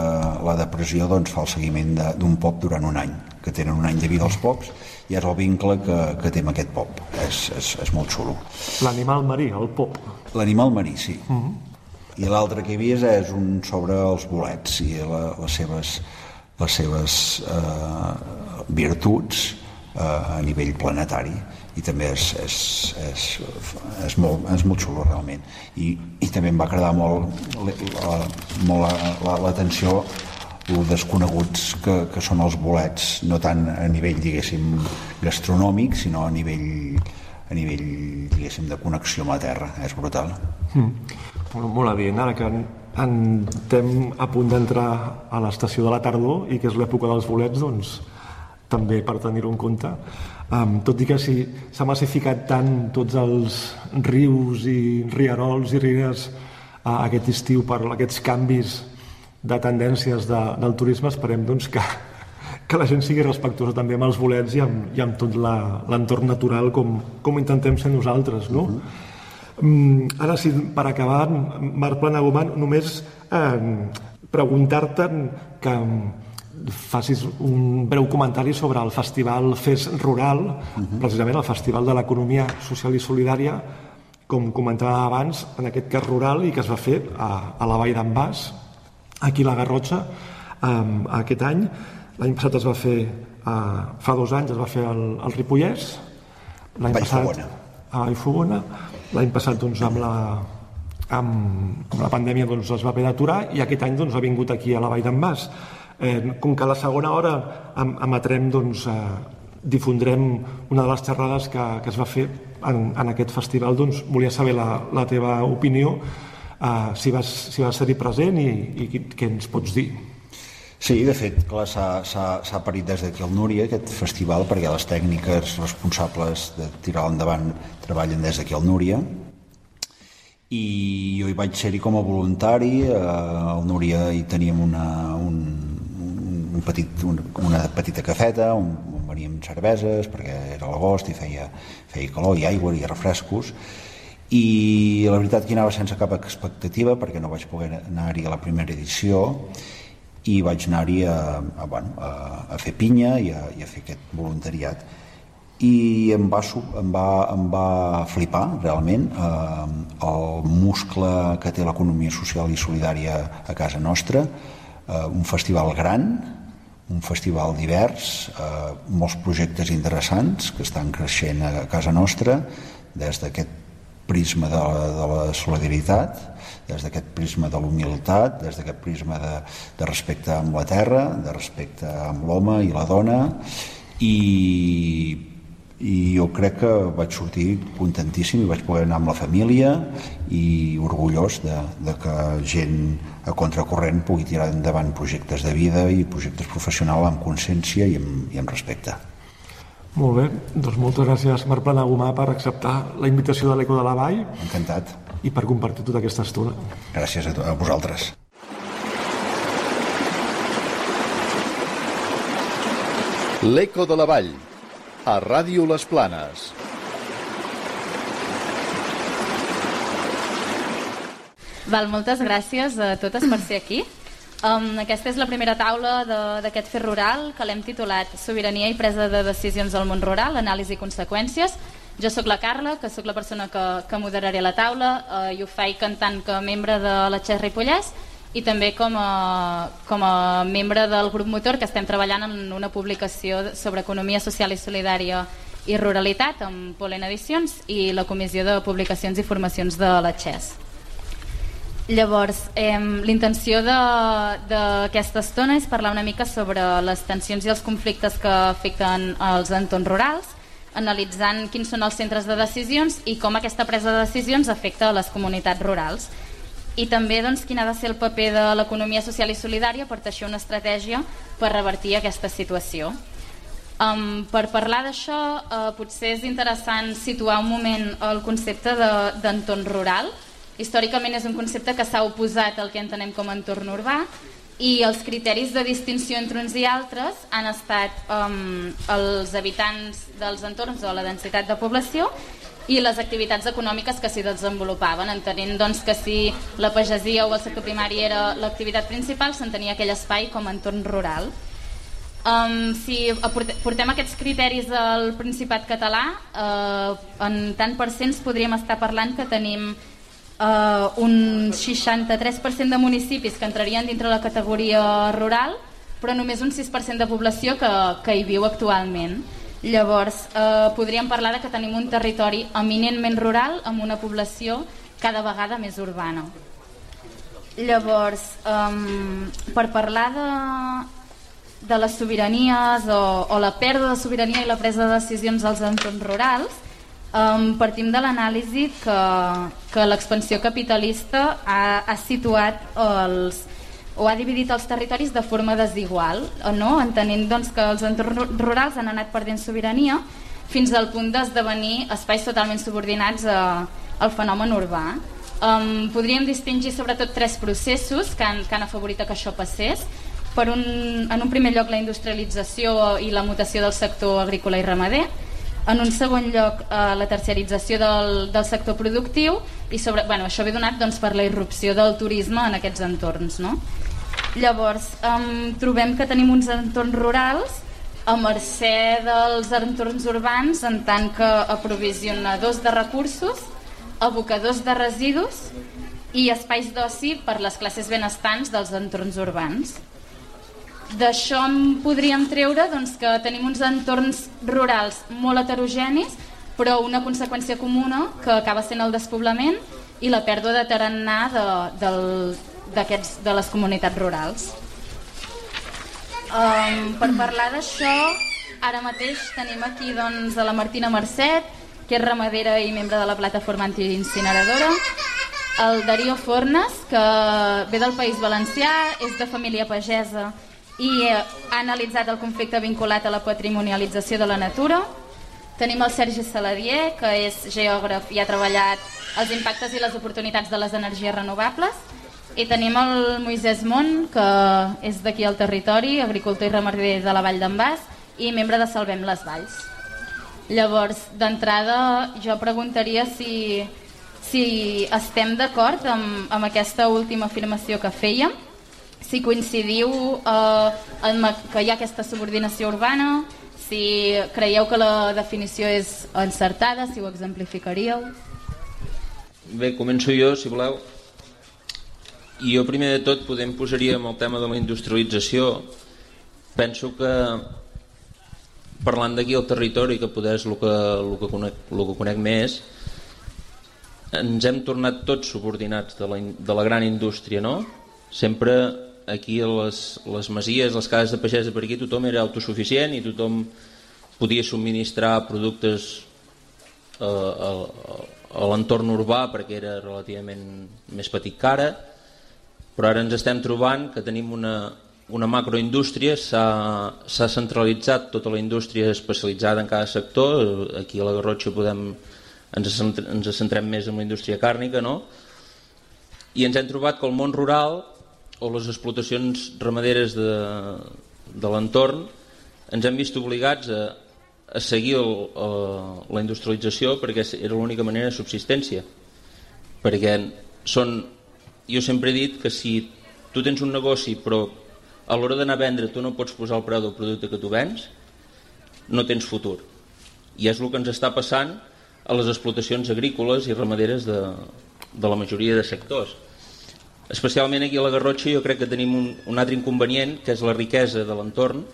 la depressió doncs, fa el seguiment d'un pop durant un any, que tenen un any de vida els pops i és el vincle que, que té amb aquest pop. És, és, és molt xulo. L'animal marí, el pop. L'animal marí, sí. Uh -huh. I l'altre que he vist és un sobre els bolets i la, les seves, les seves eh, virtuts eh, a nivell planetari i també és, és, és, és, molt, és molt xulo realment i, i també em va agradar molt l'atenció la, la, el desconeguts que, que són els bolets, no tant a nivell, diguéssim, gastronòmic, sinó a nivell, a nivell diguéssim, de connexió amb la terra. És brutal. Mm. Molt, molt bé. Ara que estem a punt d'entrar a l'estació de la tardor i que és l'època dels bolets, doncs també per tenir-ho en compte. Um, tot i que si s'ha massificat tant tots els rius i rierols i rieres uh, aquest estiu per aquests canvis de tendències de, del turisme, esperem doncs, que, que la gent sigui respectuosa també amb els bolets i amb, i amb tot l'entorn natural com, com intentem ser nosaltres. No? Uh -huh. um, ara sí, per acabar, Marc Planagumant, només eh, preguntar-te que facis un breu comentari sobre el festival FES Rural, uh -huh. precisament el Festival de l'Economia Social i Solidària, com comentava abans, en aquest cas rural, i que es va fer a, a la Vall d'en Bas, aquí a la Garrotxa um, aquest any. L'any passat es va fer, uh, fa dos anys es va fer el, el Ripollès, l'any passat a Vallfogona, l'any passat doncs, amb, la, amb, amb la pandèmia doncs, es va haver d'aturar i aquest any doncs, ha vingut aquí a la Vall d'en Bas. Eh, com que a la segona hora em, emetrem, doncs, eh, difondrem una de les xerrades que, que es va fer en, en aquest festival, doncs volia saber la, la teva opinió uh, si vas, si vas ser-hi present i, i què ens pots dir? Sí, de fet, s'ha parit des d'aquí al Núria aquest festival perquè les tècniques responsables de tirar endavant treballen des d'aquí al Núria i jo hi vaig ser-hi com a voluntari eh, al Núria hi teníem una, un, un, un petit, una, una petita cafeta on, on veníem cerveses perquè era l'agost i feia, feia calor i aigua i refrescos. I la veritat que anava sense cap expectativa perquè no vaig poder anar-hi a la primera edició i vaig anar-hi a, a, bueno, a, a fer pinya i a, i a fer aquest voluntariat. I em va, em va, em va flipar realment eh, el muscle que té l'economia social i solidària a casa nostra eh, un festival gran un festival divers eh, molts projectes interessants que estan creixent a casa nostra des d'aquest prisma de la, de la solidaritat, des d'aquest prisma de l'humilitat, des d'aquest prisma de, de respecte amb la terra, de respecte amb l'home i la dona, i, i jo crec que vaig sortir contentíssim i vaig poder anar amb la família i orgullós de, de que gent a contracorrent pugui tirar endavant projectes de vida i projectes professionals amb consciència i amb, i amb respecte. Molt bé, doncs moltes gràcies Marc Planagumà per acceptar la invitació de l'Eco de la Vall Encantat. i per compartir tota aquesta estona. Gràcies a, a vosaltres. L'Eco de la Vall, a Ràdio Les Planes. Val, moltes gràcies a totes per ser aquí. Um, aquesta és la primera taula d'aquest fer rural que l'hem titulat Sobirania i presa de decisions al món rural, anàlisi i conseqüències. Jo sóc la Carla, que sóc la persona que, que moderaré la taula eh, i ho faig en tant que membre de la Xerra Ripollès i també com a, com a membre del grup motor que estem treballant en una publicació sobre economia social i solidària i ruralitat amb Polen Edicions i la Comissió de Publicacions i Formacions de la XES. Llavors, eh, l'intenció d'aquesta estona és parlar una mica sobre les tensions i els conflictes que afecten els entorns rurals, analitzant quins són els centres de decisions i com aquesta presa de decisions afecta a les comunitats rurals. I també doncs, quin ha de ser el paper de l'economia social i solidària per teixir una estratègia per revertir aquesta situació. Um, per parlar d'això, uh, potser és interessant situar un moment el concepte de- d'entorn rural. Històricament és un concepte que s'ha oposat al que entenem com a entorn urbà i els criteris de distinció entre uns i altres han estat um, els habitants dels entorns o la densitat de població i les activitats econòmiques que s'hi desenvolupaven, entenent doncs, que si la pagesia o el sector primari era l'activitat principal, s'entenia aquell espai com a entorn rural. Um, si portem aquests criteris al Principat català, uh, en tant per cents podríem estar parlant que tenim uh, un 63% de municipis que entrarien dintre la categoria rural, però només un 6% de població que, que hi viu actualment. Llavors, eh, podríem parlar de que tenim un territori eminentment rural amb una població cada vegada més urbana. Llavors, um, per parlar de, de les sobiranies o, o la pèrdua de sobirania i la presa de decisions als entorns rurals, um, partim de l'anàlisi que, que l'expansió capitalista ha, ha situat els, o ha dividit els territoris de forma desigual, o no? entenent doncs, que els entorns rurals han anat perdent sobirania fins al punt d'esdevenir espais totalment subordinats a, al fenomen urbà. Um, podríem distingir sobretot tres processos que han, que han afavorit que això passés. Per un, en un primer lloc la industrialització i la mutació del sector agrícola i ramader, en un segon lloc eh, la terciarització del, del sector productiu i sobre, bueno, això ve donat doncs, per la irrupció del turisme en aquests entorns. No? Llavors, um, trobem que tenim uns entorns rurals a mercè dels entorns urbans en tant que aprovisionadors de recursos, abocadors de residus i espais d'oci per les classes benestants dels entorns urbans. D'això en podríem treure doncs, que tenim uns entorns rurals molt heterogenis, però una conseqüència comuna que acaba sent el despoblament i la pèrdua de tarannà de, del, de les comunitats rurals. Um, per parlar d'això, ara mateix tenim aquí doncs, a la Martina Mercet, que és ramadera i membre de la plataforma antiincineradora, el Darío Fornes, que ve del País Valencià, és de família pagesa i ha analitzat el conflicte vinculat a la patrimonialització de la natura. Tenim el Sergi Saladier, que és geògraf i ha treballat els impactes i les oportunitats de les energies renovables. I tenim el Moisès Mont, que és d'aquí al territori, agricultor i ramader de la Vall d'en Bas i membre de Salvem les Valls. Llavors, d'entrada, jo preguntaria si, si estem d'acord amb, amb aquesta última afirmació que fèiem, si coincidiu eh, en que hi ha aquesta subordinació urbana, si creieu que la definició és encertada, si ho exemplificaríeu. Bé, començo jo, si voleu. I jo primer de tot podem posaria amb el tema de la industrialització. Penso que parlant d'aquí al territori, que poder és el que, el que, conec, el que conec més, ens hem tornat tots subordinats de la, de la gran indústria, no? Sempre aquí a les, les masies, les cases de pagès per aquí, tothom era autosuficient i tothom podia subministrar productes eh, a, a l'entorn urbà perquè era relativament més petit que ara, però ara ens estem trobant que tenim una, una macroindústria, s'ha centralitzat tota la indústria especialitzada en cada sector, aquí a la Garrotxa podem, ens, ens centrem més en la indústria càrnica, no? i ens hem trobat que el món rural o les explotacions ramaderes de, de l'entorn ens hem vist obligats a, a seguir el, a, la industrialització perquè era l'única manera de subsistència perquè són jo sempre he dit que si tu tens un negoci però a l'hora d'anar a vendre tu no pots posar el preu del producte que tu vens, no tens futur. I és el que ens està passant a les explotacions agrícoles i ramaderes de, de la majoria de sectors. Especialment aquí a la Garrotxa jo crec que tenim un, un altre inconvenient, que és la riquesa de l'entorn,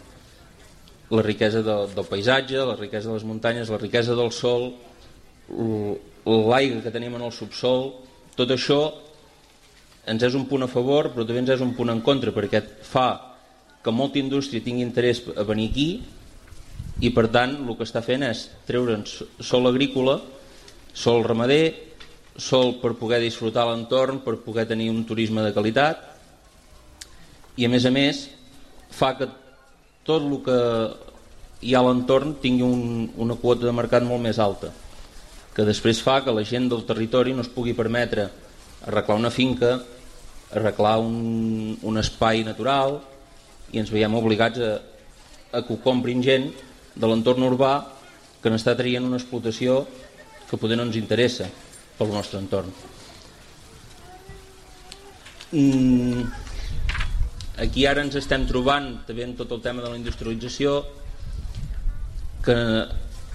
la riquesa de, del paisatge, la riquesa de les muntanyes, la riquesa del sol, l'aigua que tenim en el subsol, tot això ens és un punt a favor però també ens és un punt en contra perquè fa que molta indústria tingui interès a venir aquí i per tant el que està fent és treure'ns sol agrícola, sol ramader, sol per poder disfrutar l'entorn, per poder tenir un turisme de qualitat i a més a més fa que tot el que hi ha a l'entorn tingui un, una quota de mercat molt més alta que després fa que la gent del territori no es pugui permetre arreglar una finca arreglar un, un espai natural i ens veiem obligats a, a que ho comprin gent de l'entorn urbà que n'està traient una explotació que poder no ens interessa pel nostre entorn. Mm, aquí ara ens estem trobant també en tot el tema de la industrialització que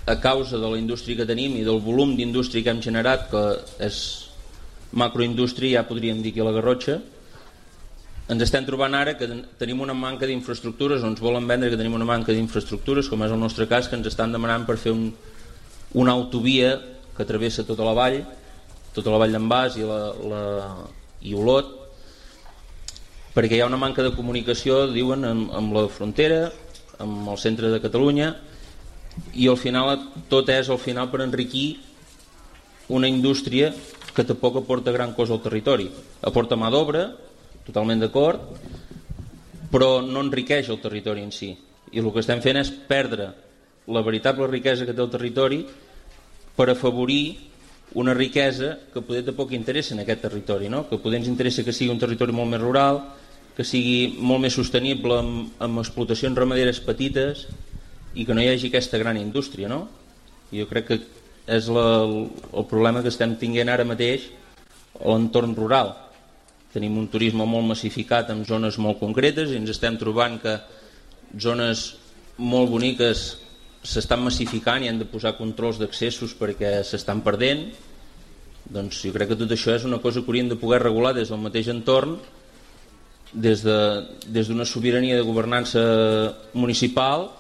a causa de la indústria que tenim i del volum d'indústria que hem generat que és macroindústria, ja podríem dir que a la Garrotxa, ens estem trobant ara que tenim una manca d'infraestructures, o ens volen vendre que tenim una manca d'infraestructures, com és el nostre cas, que ens estan demanant per fer un, una autovia que travessa tota la vall, tota la vall d'en Bas i, la, i Olot, perquè hi ha una manca de comunicació, diuen, amb, amb la frontera, amb el centre de Catalunya, i al final tot és al final per enriquir una indústria que tampoc aporta gran cosa al territori. Aporta mà d'obra, totalment d'acord, però no enriqueix el territori en si. I el que estem fent és perdre la veritable riquesa que té el territori per afavorir una riquesa que poder tampoc interessa en aquest territori, no? que poder ens interessa que sigui un territori molt més rural, que sigui molt més sostenible amb, amb explotacions ramaderes petites i que no hi hagi aquesta gran indústria. No? Jo crec que és la, el, problema que estem tinguent ara mateix a l'entorn rural. Tenim un turisme molt massificat en zones molt concretes i ens estem trobant que zones molt boniques s'estan massificant i han de posar controls d'accessos perquè s'estan perdent. Doncs jo crec que tot això és una cosa que hauríem de poder regular des del mateix entorn des d'una de, des sobirania de governança municipal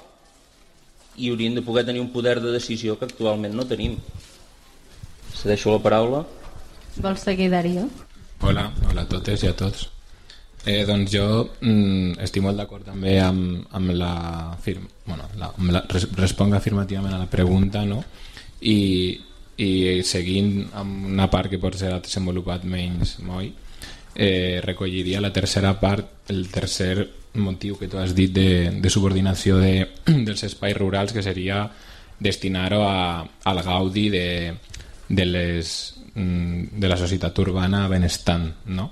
i hauríem de poder tenir un poder de decisió que actualment no tenim. Cedeixo la paraula. Vols seguir, Darío? Hola, hola a totes i a tots. Eh, doncs jo mm, estic molt d'acord també amb, amb la, firma, bueno, la, amb la responc afirmativament a la pregunta no? I, i seguint amb una part que potser ha desenvolupat menys Moi eh, recolliria la tercera part, el tercer motiu que tu has dit de, de subordinació de, dels espais rurals, que seria destinar-ho al gaudi de, de, les, mm, de la societat urbana benestant, no?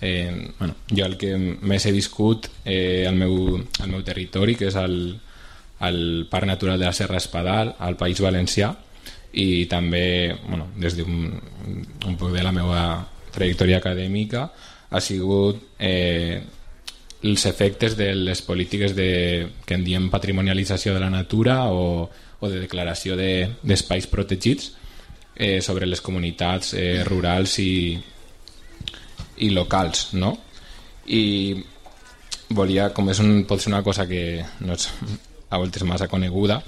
Eh, bueno, jo el que més he viscut eh, al, meu, al meu territori, que és el, el Parc Natural de la Serra Espadal, al País Valencià, i també, bueno, des d'un un poc de la meva trajectòria acadèmica, ha sigut eh, els efectes de les polítiques de, que en diem patrimonialització de la natura o, o de declaració d'espais de, protegits eh, sobre les comunitats eh, rurals i, i locals, no? I volia, com és un, pot ser una cosa que no és a voltes massa coneguda,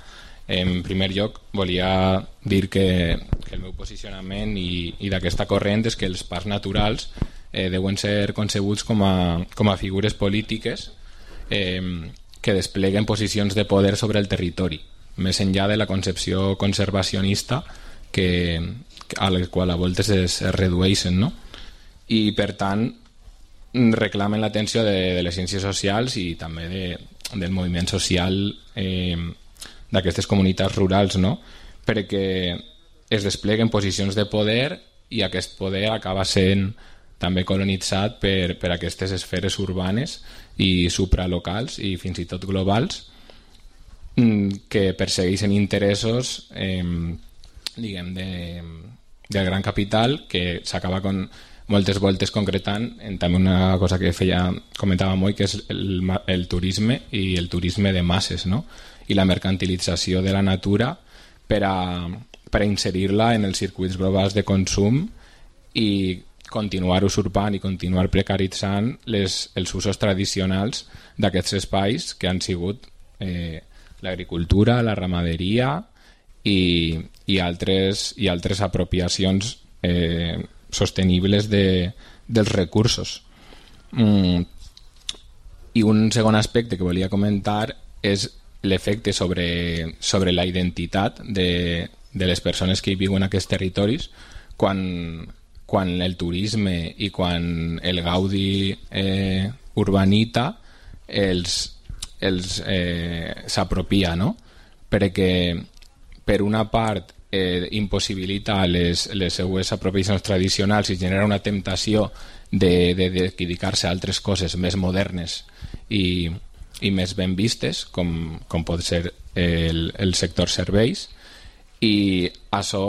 en primer lloc volia dir que, que el meu posicionament i, i d'aquesta corrent és que els parcs naturals eh, deuen ser concebuts com a, com a figures polítiques eh, que despleguen posicions de poder sobre el territori, més enllà de la concepció conservacionista que, a la qual a voltes es, es redueixen, no? i per tant reclamen l'atenció de, de les ciències socials i també de, del moviment social eh, d'aquestes comunitats rurals no? perquè es despleguen posicions de poder i aquest poder acaba sent també colonitzat per, per aquestes esferes urbanes i supralocals i fins i tot globals mm, que persegueixen interessos eh, diguem de, del gran capital que s'acaba con, moltes voltes concretant en també una cosa que feia, comentava molt, que és el, el turisme i el turisme de masses, no? I la mercantilització de la natura per a, per a inserir-la en els circuits globals de consum i continuar usurpant i continuar precaritzant les, els usos tradicionals d'aquests espais que han sigut eh, l'agricultura, la ramaderia i, i, altres, i altres apropiacions eh, sostenibles de, dels recursos. Mm. I un segon aspecte que volia comentar és l'efecte sobre, sobre la identitat de, de les persones que hi viuen en aquests territoris quan, quan el turisme i quan el gaudi eh, urbanita els, els eh, s'apropia, no? Perquè per una part eh, impossibilita les, les seues apropiacions tradicionals i genera una temptació de, de, de dedicar-se a altres coses més modernes i, i més ben vistes, com, com pot ser el, el sector serveis, i això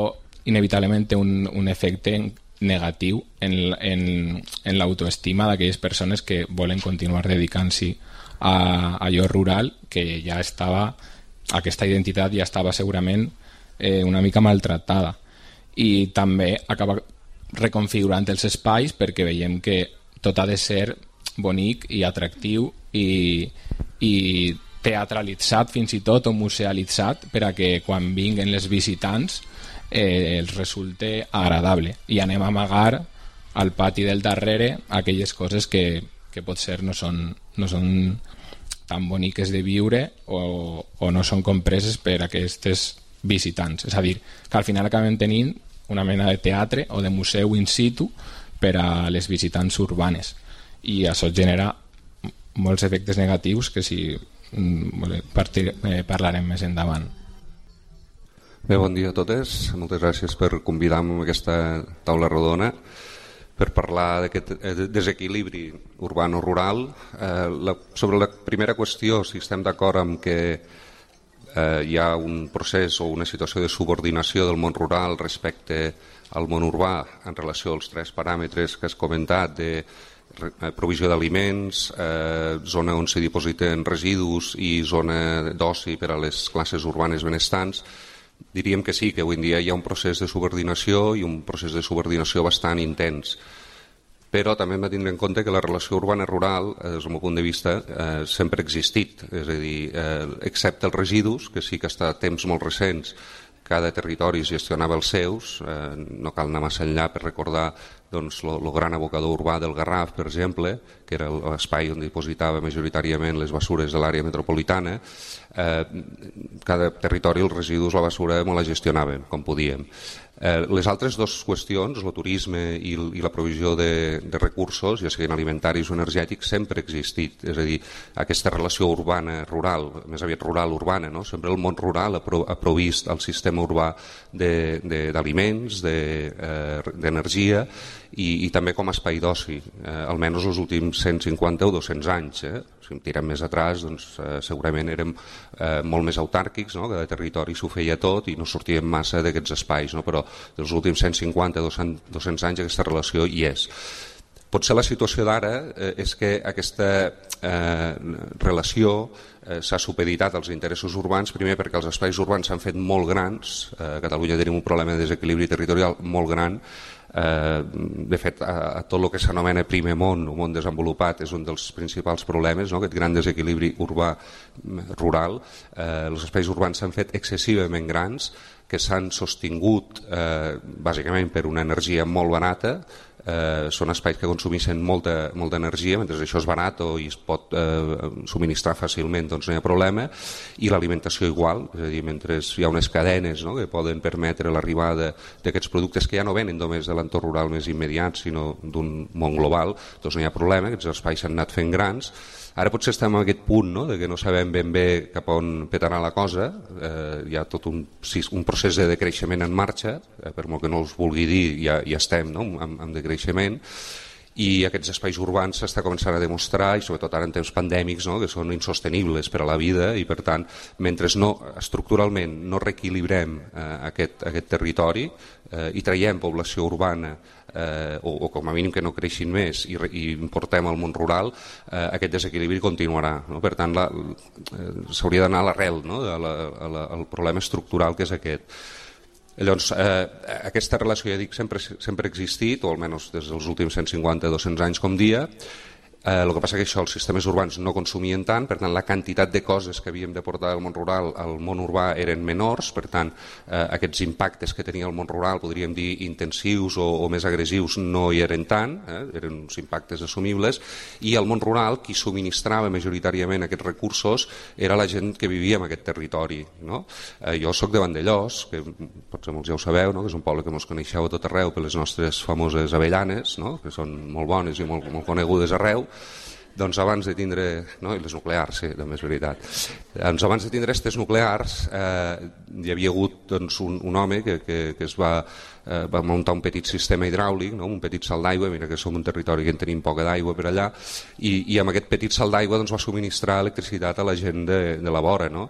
inevitablement té un, un efecte negatiu en, en, en l'autoestima d'aquelles persones que volen continuar dedicant-s'hi a, a allò rural que ja estava, aquesta identitat ja estava segurament eh, una mica maltratada i també acaba reconfigurant els espais perquè veiem que tot ha de ser bonic i atractiu i, i teatralitzat fins i tot o musealitzat per a que quan vinguen les visitants eh, els resulte agradable i anem a amagar al pati del darrere aquelles coses que, que potser no són, no són tan boniques de viure o, o no són compreses per aquestes visitants. És a dir, que al final acabem tenint una mena de teatre o de museu in situ per a les visitants urbanes i això genera molts efectes negatius que si mm, partir, eh, parlarem més endavant. Bé, bon dia a totes. Moltes gràcies per convidar-me a aquesta taula rodona per parlar d'aquest eh, desequilibri urbano-rural. Eh, sobre la primera qüestió, si estem d'acord amb que eh, hi ha un procés o una situació de subordinació del món rural respecte al món urbà en relació als tres paràmetres que has comentat de provisió d'aliments, eh, zona on se dipositen residus i zona d'oci per a les classes urbanes benestants, diríem que sí, que avui en dia hi ha un procés de subordinació i un procés de subordinació bastant intens. Però també hem de tindre en compte que la relació urbana-rural, eh, des del meu punt de vista, eh, sempre ha existit, és a dir, eh, excepte els residus, que sí que està a temps molt recents cada territori gestionava els seus, eh, no cal anar massa enllà per recordar doncs, el gran abocador urbà del Garraf, per exemple, que era l'espai on dipositava majoritàriament les bessures de l'àrea metropolitana, eh, cada territori els residus, la bessura, la gestionàvem com podíem. Eh, les altres dues qüestions, el turisme i, i la provisió de, de recursos, ja siguin alimentaris o energètics, sempre ha existit. És a dir, aquesta relació urbana-rural, més aviat rural-urbana, no? sempre el món rural ha, ha provist el sistema urbà d'aliments, d'energia, de, de, i, i també com a espai d'oci, eh, almenys els últims 150 o 200 anys. Eh? Si em tirem més atrás, doncs, eh, segurament érem eh, molt més autàrquics, no? cada territori s'ho feia tot i no sortíem massa d'aquests espais, no? però dels últims 150 200, 200 anys aquesta relació hi és. Potser la situació d'ara eh, és que aquesta eh, relació eh, s'ha supeditat als interessos urbans, primer perquè els espais urbans s'han fet molt grans, eh, a Catalunya tenim un problema de desequilibri territorial molt gran, Eh, de fet, a, a tot el que s'anomena primer món o món desenvolupat és un dels principals problemes, no? aquest gran desequilibri urbà-rural. Eh, els espais urbans s'han fet excessivament grans, que s'han sostingut eh, bàsicament per una energia molt barata, eh, són espais que consumissin molta, molta energia, mentre això és barat o i es pot eh, subministrar fàcilment, doncs no hi ha problema, i l'alimentació igual, és a dir, mentre hi ha unes cadenes no, que poden permetre l'arribada d'aquests productes que ja no venen només de l'entorn rural més immediat, sinó d'un món global, doncs no hi ha problema, aquests espais s'han anat fent grans, Ara potser estem en aquest punt no? de que no sabem ben bé cap on petarà la cosa, eh, hi ha tot un, un procés de decreixement en marxa, eh, per molt que no us vulgui dir, ja, ja estem no? amb, amb decreixement, i aquests espais urbans s'està començant a demostrar, i sobretot ara en temps pandèmics, no? que són insostenibles per a la vida i per tant, mentre no, estructuralment no reequilibrem eh, aquest, aquest territori eh, i traiem població urbana eh, o, o com a mínim que no creixin més i, i importem al món rural, eh, aquest desequilibri continuarà. No? Per tant, eh, s'hauria d'anar a l'arrel no? de la, la, al problema estructural que és aquest. Llavors, eh, aquesta relació, ja dic, sempre, sempre ha existit, o almenys des dels últims 150-200 anys com dia, Eh, el que passa que això els sistemes urbans no consumien tant, per tant la quantitat de coses que havíem de portar al món rural al món urbà eren menors, per tant eh, aquests impactes que tenia el món rural, podríem dir intensius o, o més agressius, no hi eren tant, eh, eren uns impactes assumibles, i al món rural qui subministrava majoritàriament aquests recursos era la gent que vivia en aquest territori. No? Eh, jo sóc de Vandellós, que potser molts ja ho sabeu, no? que és un poble que ens coneixeu a tot arreu per les nostres famoses avellanes, no? que són molt bones i molt, molt conegudes arreu, doncs abans de tindre, no, i les nuclears, sí, també és veritat, doncs abans de tindre aquestes nuclears eh, hi havia hagut doncs, un, un home que, que, que es va, eh, va muntar un petit sistema hidràulic, no, un petit salt d'aigua, mira que som un territori que en tenim poca d'aigua per allà, i, i amb aquest petit salt d'aigua doncs, va subministrar electricitat a la gent de, de la vora. No?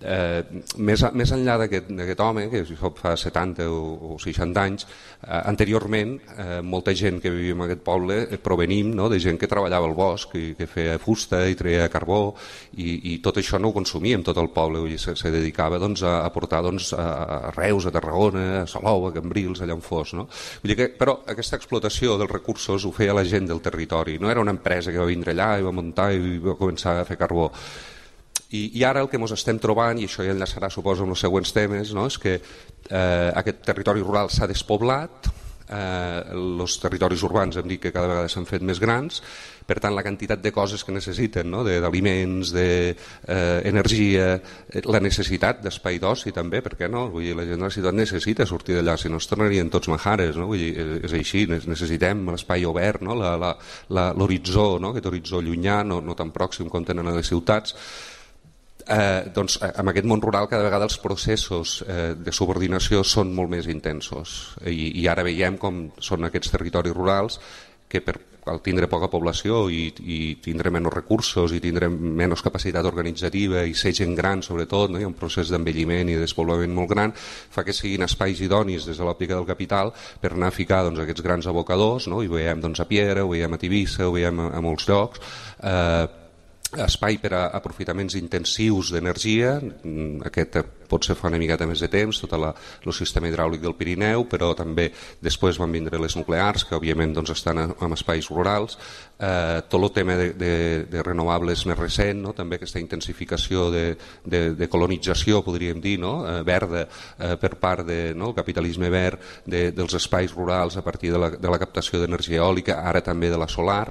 Eh, més, més enllà d'aquest home, que fa 70 o, o 60 anys, eh, anteriorment eh, molta gent que vivia en aquest poble eh, provenim no, de gent que treballava al bosc, i, que feia fusta i treia carbó, i, i tot això no ho consumíem tot el poble, dir, se, se dedicava doncs, a, a portar doncs, a, a Reus, a Tarragona, a Salou, a Cambrils, allà on fos. No? Vull dir que, però aquesta explotació dels recursos ho feia la gent del territori, no era una empresa que va vindre allà i va muntar i va començar a fer carbó i, I ara el que ens estem trobant, i això ja enllaçarà suposo amb els següents temes, no? és que eh, aquest territori rural s'ha despoblat, eh, els territoris urbans hem dit que cada vegada s'han fet més grans, per tant la quantitat de coses que necessiten, no? d'aliments, d'energia, de, eh, la necessitat d'espai d'oci també, perquè no? Vull dir, la gent de la ciutat necessita sortir d'allà, si no es tornarien tots majares, no? Vull dir, és, és així, necessitem l'espai obert, no? l'horitzó, no? aquest horitzó llunyà, no, no tan pròxim com tenen a les ciutats, eh, doncs, eh, amb aquest món rural cada vegada els processos eh, de subordinació són molt més intensos I, i ara veiem com són aquests territoris rurals que per, al tindre poca població i, i tindre menys recursos i tindre menys capacitat organitzativa i ser gent gran sobretot, no? hi ha un procés d'envelliment i de despoblament molt gran, fa que siguin espais idonis des de l'òptica del capital per anar a ficar doncs, aquests grans abocadors, no? i ho veiem doncs, a Piera, ho veiem a Tivissa, ho veiem a, a molts llocs, eh, espai per a aprofitaments intensius d'energia, mm, aquest potser fa una miqueta més de temps, tot el sistema hidràulic del Pirineu, però també després van vindre les nuclears, que òbviament doncs, estan en espais rurals, eh, tot el tema de, de, de renovables més recent, no? també aquesta intensificació de, de, de colonització, podríem dir, no? eh, verda eh, per part del de, no? El capitalisme verd de, dels espais rurals a partir de la, de la captació d'energia eòlica, ara també de la solar,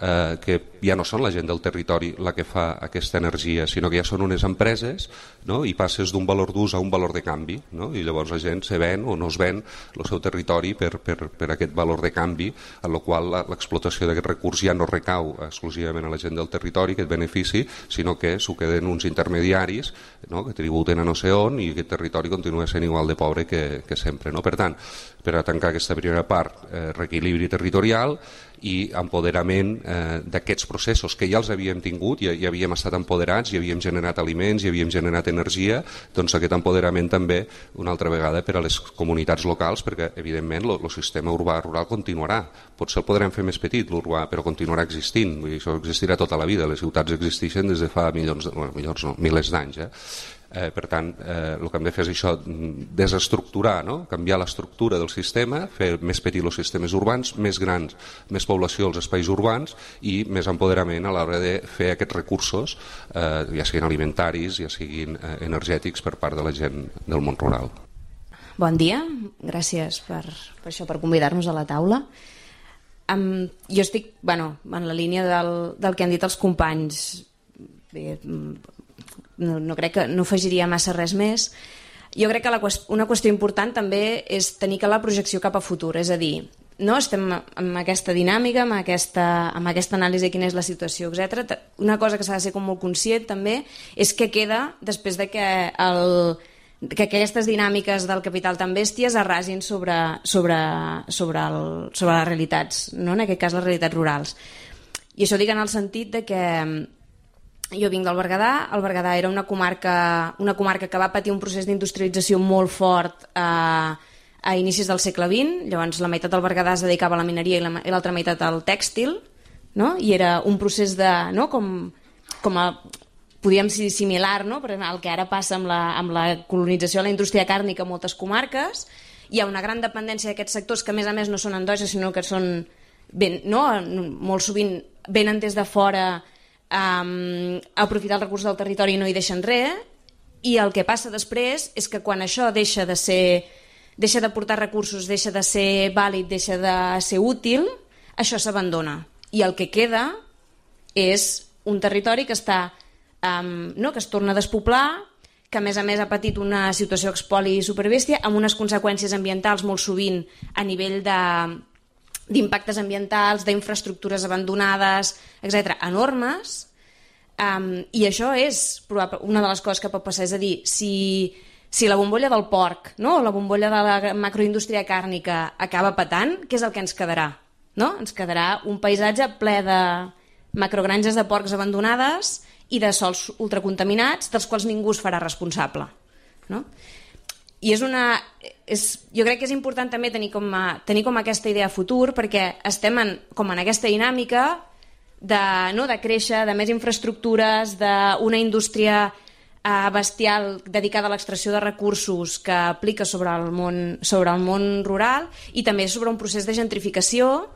eh, que ja no són la gent del territori la que fa aquesta energia, sinó que ja són unes empreses no? i passes d'un valor d'ús a un valor de canvi no? i llavors la gent se ven o no es ven el seu territori per, per, per aquest valor de canvi, en la qual l'explotació d'aquest recurs ja no recau exclusivament a la gent del territori, aquest benefici, sinó que s'ho queden uns intermediaris no? que tributen a no sé on i aquest territori continua sent igual de pobre que, que sempre. No? Per tant, per a tancar aquesta primera part, eh, reequilibri territorial i empoderament eh, d'aquests processos que ja els havíem tingut, ja, ja havíem estat empoderats, ja havíem generat aliments, ja havíem generat energia, doncs aquest empoderament també una altra vegada per a les comunitats locals, perquè evidentment el sistema urbà-rural continuarà. Potser el podrem fer més petit, l'urbà, però continuarà existint, vull dir, això existirà tota la vida, les ciutats existeixen des de fa milions, bueno, milions no, milers d'anys. Eh? Eh, per tant, eh, el que hem de fer és això, desestructurar, no? canviar l'estructura del sistema, fer més petit els sistemes urbans, més grans, més població als espais urbans i més empoderament a l'hora de fer aquests recursos, eh, ja siguin alimentaris, ja siguin eh, energètics per part de la gent del món rural. Bon dia, gràcies per, per això, per convidar-nos a la taula. Um, jo estic bueno, en la línia del, del que han dit els companys. Bé, no, no crec que no afegiria massa res més. Jo crec que la, una qüestió important també és tenir que la projecció cap a futur, és a dir, no estem amb aquesta dinàmica, amb aquesta, amb aquesta anàlisi de quina és la situació, etc. Una cosa que s'ha de ser com molt conscient també és que queda després de que, el, que aquestes dinàmiques del capital tan bèsties arrasin sobre, sobre, sobre, el, sobre les realitats, no? en aquest cas les realitats rurals. I això dic en el sentit de que jo vinc del Berguedà, el Berguedà era una comarca, una comarca que va patir un procés d'industrialització molt fort a, a inicis del segle XX, llavors la meitat del Berguedà es dedicava a la mineria i l'altra meitat al tèxtil, no? i era un procés de, no? com, com a, podríem dir similar no? per el que ara passa amb la, amb la colonització de la indústria càrnica en moltes comarques, hi ha una gran dependència d'aquests sectors que a més a més no són endoges sinó que són ben, no? molt sovint venen des de fora um, aprofitar els recursos del territori i no hi deixen res, i el que passa després és que quan això deixa de ser deixa de portar recursos, deixa de ser vàlid, deixa de ser útil, això s'abandona. I el que queda és un territori que està um, no, que es torna a despoblar, que a més a més ha patit una situació expoli superbèstia amb unes conseqüències ambientals molt sovint a nivell de, d'impactes ambientals, d'infraestructures abandonades, etc enormes, um, i això és probable, una de les coses que pot passar, és a dir, si, si la bombolla del porc, no? o la bombolla de la macroindústria càrnica acaba patant, què és el que ens quedarà? No? Ens quedarà un paisatge ple de macrogranges de porcs abandonades i de sols ultracontaminats dels quals ningú es farà responsable. No? I és una, és, jo crec que és important també tenir com, a, tenir com aquesta idea futur perquè estem en, com en aquesta dinàmica de, no, de créixer, de més infraestructures, d'una indústria eh, bestial dedicada a l'extracció de recursos que aplica sobre el, món, sobre el món rural i també sobre un procés de gentrificació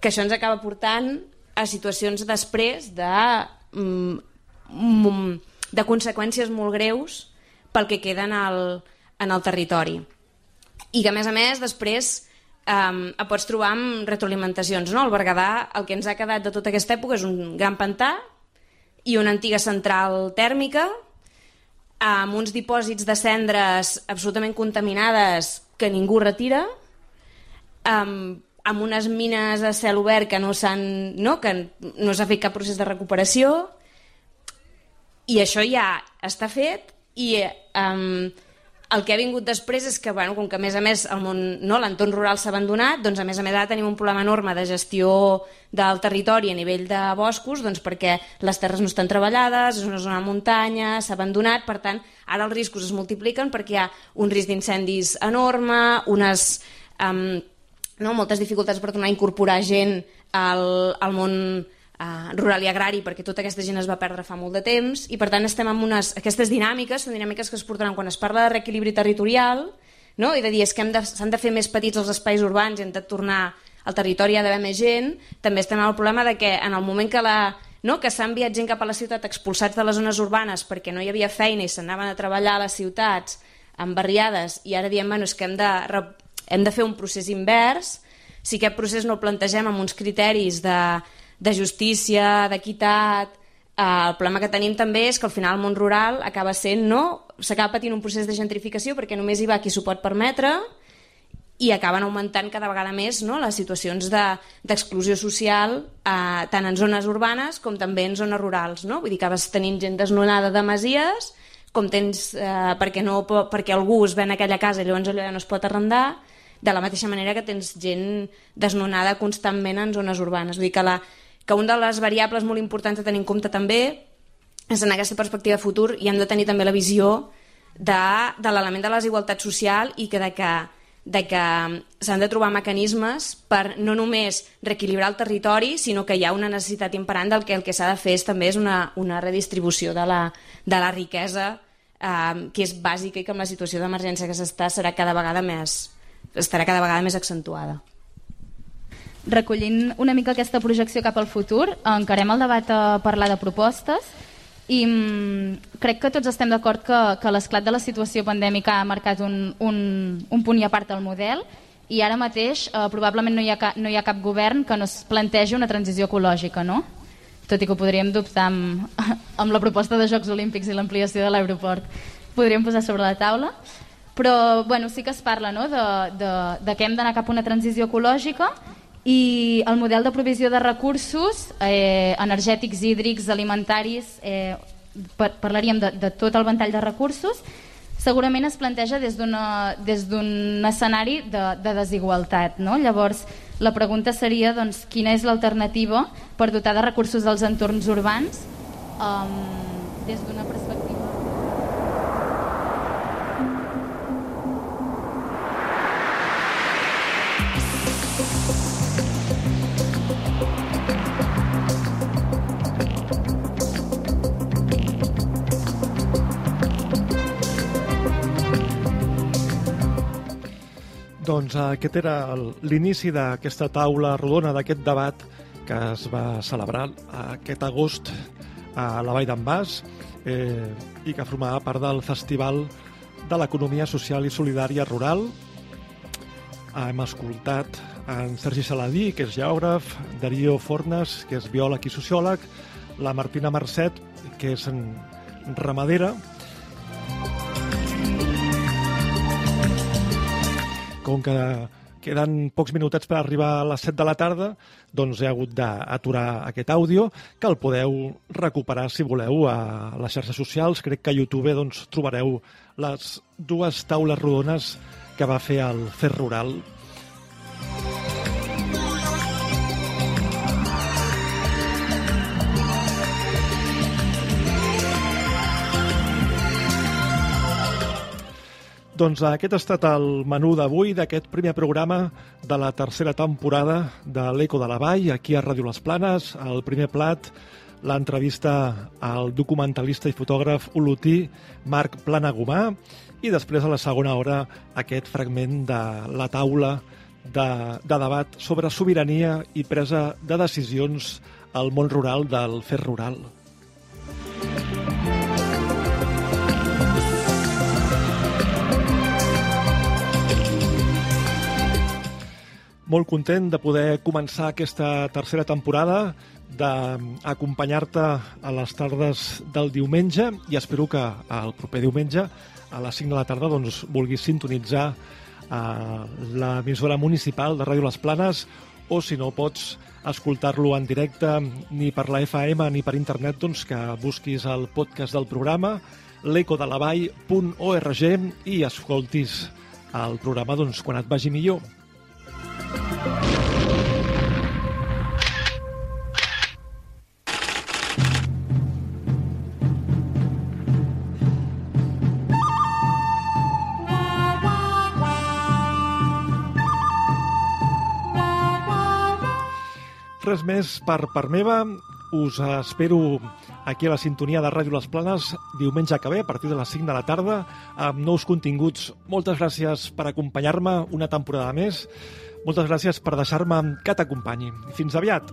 que això ens acaba portant a situacions després de, mm, mm, de conseqüències molt greus pel que queda en el, en el territori. I que, a més a més, després um, et pots trobar amb retroalimentacions. No? El Berguedà, el que ens ha quedat de tota aquesta època és un gran pantà i una antiga central tèrmica amb uns dipòsits de cendres absolutament contaminades que ningú retira, amb, amb unes mines a cel obert que no s'han no, que no s'ha fet cap procés de recuperació i això ja està fet i um, el que ha vingut després és que, bueno, com que a més a més món, no, l'entorn rural s'ha abandonat, doncs a més a més ara tenim un problema enorme de gestió del territori a nivell de boscos, doncs perquè les terres no estan treballades, és una zona de muntanya, s'ha abandonat, per tant, ara els riscos es multipliquen perquè hi ha un risc d'incendis enorme, unes... Um, no, moltes dificultats per tornar a incorporar gent al, al món uh, rural i agrari perquè tota aquesta gent es va perdre fa molt de temps i per tant estem amb unes, aquestes dinàmiques són dinàmiques que es portaran quan es parla de reequilibri territorial no? i de dir és que s'han de, fer més petits els espais urbans i hem de tornar al territori ha d'haver més gent també estem amb el problema de que en el moment que la no? que s'han enviat gent cap a la ciutat expulsats de les zones urbanes perquè no hi havia feina i s'anaven a treballar a les ciutats amb barriades i ara diem bueno, és que hem de, hem de fer un procés invers si aquest procés no el plantegem amb uns criteris de, de justícia, d'equitat, eh, el problema que tenim també és que al final el món rural acaba sent, no? s'acaba patint un procés de gentrificació perquè només hi va qui s'ho pot permetre i acaben augmentant cada vegada més no? les situacions d'exclusió de, social eh, tant en zones urbanes com també en zones rurals. No? Vull dir que acabes tenint gent desnonada de masies com tens, eh, perquè, no, perquè algú es ven aquella casa i llavors allò no es pot arrendar, de la mateixa manera que tens gent desnonada constantment en zones urbanes. Vull dir que, la, que una de les variables molt importants a tenir en compte també és en aquesta perspectiva de futur i hem de tenir també la visió de, de l'element de la desigualtat social i que de que de que s'han de trobar mecanismes per no només reequilibrar el territori, sinó que hi ha una necessitat imperant del que el que s'ha de fer és, també és una, una redistribució de la, de la riquesa eh, que és bàsica i que amb la situació d'emergència que s'està serà cada vegada més estarà cada vegada més accentuada. Recollint una mica aquesta projecció cap al futur, encarem el debat a parlar de propostes i mm, crec que tots estem d'acord que, que l'esclat de la situació pandèmica ha marcat un, un, un punt i a part del model i ara mateix eh, probablement no hi, ha ca, no hi ha cap govern que no es plantegi una transició ecològica, no? Tot i que ho podríem dubtar amb, amb la proposta de Jocs Olímpics i l'ampliació de l'aeroport. Podríem posar sobre la taula. Però bueno, sí que es parla no? de, de, de que hem d'anar cap a una transició ecològica i el model de provisió de recursos eh, energètics, hídrics, alimentaris, eh, par parlaríem de, de tot el ventall de recursos, segurament es planteja des d'un escenari de, de desigualtat. No? Llavors, la pregunta seria doncs, quina és l'alternativa per dotar de recursos als entorns urbans um, des d'una perspectiva Doncs aquest era l'inici d'aquesta taula rodona, d'aquest debat que es va celebrar aquest agost a la Vall d'en Bas eh, i que formava part del Festival de l'Economia Social i Solidària Rural. Hem escoltat en Sergi Saladí, que és geògraf, Darío Fornes, que és biòleg i sociòleg, la Martina Mercet, que és ramadera, com que queden pocs minutets per arribar a les 7 de la tarda, doncs he hagut d'aturar aquest àudio, que el podeu recuperar, si voleu, a les xarxes socials. Crec que a YouTube doncs, trobareu les dues taules rodones que va fer el Fer Rural Doncs aquest ha estat el menú d'avui d'aquest primer programa de la tercera temporada de l'Eco de la Vall, aquí a Ràdio Les Planes. El primer plat, l'entrevista al documentalista i fotògraf olotí Marc Planagumà i després a la segona hora aquest fragment de la taula de, de debat sobre sobirania i presa de decisions al món rural del fer rural. Molt content de poder començar aquesta tercera temporada, d'acompanyar-te a les tardes del diumenge i espero que el proper diumenge a les 5 de la tarda doncs, vulguis sintonitzar a l'emissora municipal de Ràdio Les Planes o si no pots escoltar-lo en directe ni per la FM ni per internet doncs que busquis el podcast del programa l'ecodelavall.org i escoltis el programa doncs, quan et vagi millor. Res més per part meva. Us espero aquí a la sintonia de Ràdio Les Planes diumenge que ve, a partir de les 5 de la tarda, amb nous continguts. Moltes gràcies per acompanyar-me una temporada més. Moltes gràcies per deixar-me que t'acompanyi. Fins aviat.